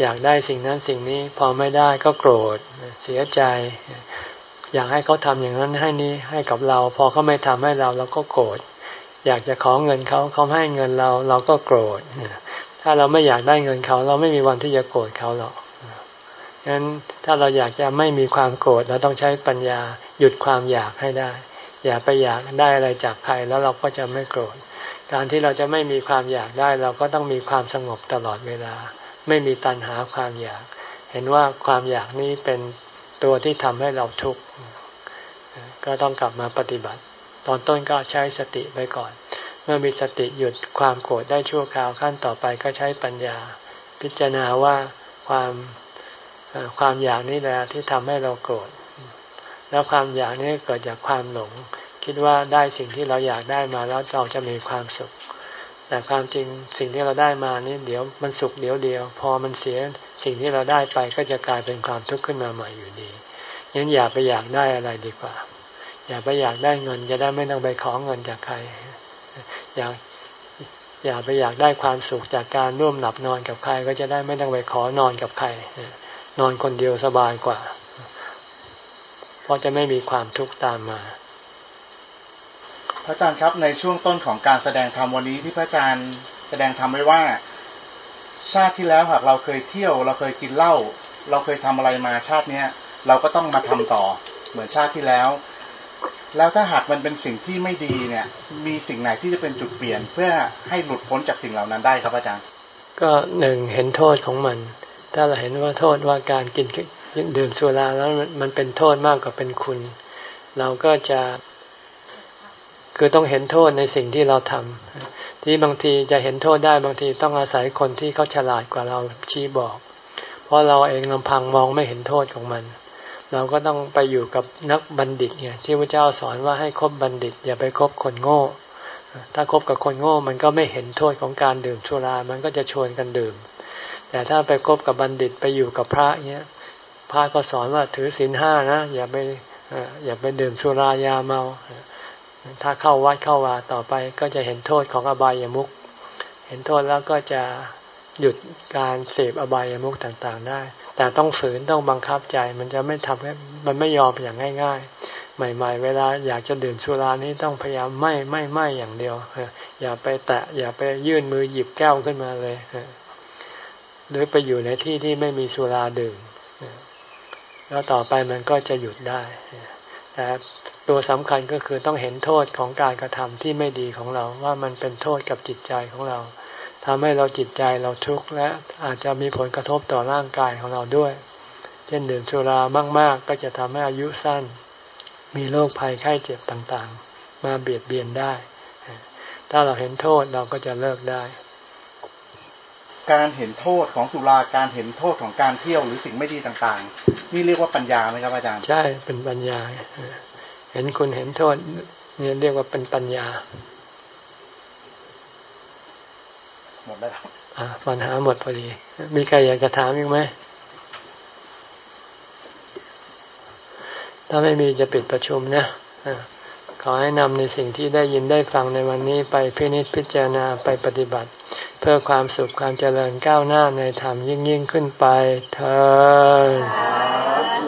Speaker 1: อยากได้สิ่งนั้นสิ่งนี้พอไม่ได้ก็โกรธเสียใจ อยากให้เขาทำอย่างนั้นให้นี้ให้กับเรา พอเขาไม่ทำให้เราเราก็โกรธอยากจะขอเงินเขาเขาให้เงินเราเราก็โกรธถ้าเราไม่อยากได้เงินเขา เราไม่มีวันที่จะโกรธเขาหรอกฉะนั้นถ้าเราอยากจะไม่มีความโกรธเราต้องใช้ปัญญาหยุดความอยากให้ได้ อย่าไปอยากได้อะไรจากใครแล้วเราก็จะไม่โกรธ การที่เราจะไม่มีความอยากได้ เราก็ต้องมีความสงบตลอดเวลา ไม่มีตัณหาความอยาก เห็นว่าความอยากนี้เป็นตัวที่ทำให้เราทุกข์ก็ต้องกลับมาปฏิบัติ ตอนต้นก็ใช้สติไปก่อน เมื่อมีสติหยุดความโกรธได้ชั่วคราวขั้นต่อไปก็ใช้ปัญญา พิจารณาว่าความความอยากนี่แหละที่ทำให้เราโกรธแล้วความอยากนี่เกิดจากความหลง คิดว่าได้สิ่งที่เราอยากได้มาแล้วเราจะมีความสุข แต่ความจริงสิ่งที่เราได้มานี่เดี๋ยวมันสุขเดี๋ยวเดียว พอมันเสียสิ่งที่เราได้ไปก็จะกลายเป็นความทุกข์ขึ้นมาใหม่อยู่ดีงั้นอย่าไปอยากได้อะไรดีกว่า อย่าไปอยากได้เงินจะได้ไม่ต้องไปขอเงินจากใคร อยากอย่าไปอยากได้ความสุขจากการร่วมหลับนอนกับใคร ก็จะได้ไม่ต้องไปขอนอนกับใคร นอนคนเดียวสบายกว่า เพราะจะไม่มีความทุกข์ตามมา
Speaker 3: ระอาจารย์ครับในช่วงต้นของการแสดงธรรมวันนี้ที่พระอาจารย์แสดงธรรมไว้ว่า ชาติที่แล้วหากเราเคยเที่ยว เราเคยกินเหล้าเราเคยทำอะไรมาชาติเนี้ยเราก็ต้องมาทำต่อเหมือนชาติที่แล้ว แล้วถ้าหากมันเป็นสิ่งที่ไม่ดีเนี่ย มีสิ่งไหนที่จะเป็นจุดเปลี่ยน เพื่อให้หลุดพ้นจากสิ่งเหล่านั้นได้ครับอาจารย์
Speaker 1: ก็หนึ่งเห็นโทษของมัน ถ้าเราเห็นว่าโทษว่าการกินดื่มสุราแล้วมันเป็นโทษมากกว่าเป็นคุณ เราก็จะ คือต้องเห็นโทษในสิ่งที่เราทำที่บางทีจะเห็นโทษได้บางทีต้องอาศัยคนที่เขาฉลาดกว่าเราชี้บอก เพราะเราเองลำพังมองไม่เห็นโทษของมัน เราก็ต้องไปอยู่กับนักบัณฑิตเนี่ยที่พระเจ้าสอนว่าให้คบบัณฑิต อย่าไปคบคนโง่ ถ้าคบกับคนโง่มันก็ไม่เห็นโทษของการดื่มสุรามันก็จะชวนกันดื่ม แต่ถ้าไปคบกับบัณฑิตไปอยู่กับพระเนี้ยพระก็สอนว่าถือศีลห้านะอย่าไปอย่าไปดื่มสุรายาเมา ถ้าเข้าวัดเข้าวาต่อไปก็จะเห็นโทษของอบายามุขเห็นโทษแล้วก็จะหยุดการเสพอบายามุขต่างๆได้แแต่ต้องฝืนต้องบังคับใจ มันจะไม่ทำให้มันไม่ยอมอย่างง่าย ๆ ใหม่ ๆ เวลาอยากจะดื่มสุรานี้ต้องพยายามไม่ไม่ไม่อย่างเดียวอย่าไปแตะอย่าไปยื่นมือหยิบแก้วขึ้นมาเลยหรือไปอยู่ในที่ที่ไม่มีสุราดื่มแล้วต่อไปมันก็จะหยุดได้แต่ ตัวสำคัญก็คือต้องเห็นโทษของการกระทำที่ไม่ดีของเราว่ามันเป็นโทษกับจิตใจของเราทำให้เราจิตใจเราทุกข์และอาจจะมีผลกระทบต่อร่างกายของเราด้วย เช่นดื่มสุรามาก ๆ ก็จะทำให้อายุสั้น มีโรคภัยไข้เจ็บต่างๆ มาเบียดเบียนได้ ถ้าเราเห็นโทษเราก็จะเลิกได้
Speaker 3: การเห็นโทษของสุราการเห็นโทษของการเที่ยวหรือสิ่งไม่ดีต่างๆ นี่เรียกว่าปัญญาไหมครับอาจารย์
Speaker 1: ใช่เป็นปัญญา เห็นคุณเห็นโทษเนี่ยเรียกว่าเป็นปัญญา
Speaker 3: หมดแล้วครับ
Speaker 1: ปัญหาหมดพอดี มีใครอยากจะถามอีกไหม ถ้าไม่มีจะปิดประชุมนะขอให้นำในสิ่งที่ได้ยินได้ฟังในวันนี้ไปพินิจพิจารณาไปปฏิบัติ เพื่อความสุขความเจริญก้าวหน้าในธรรมยิ่งยิ่งขึ้นไปเธอ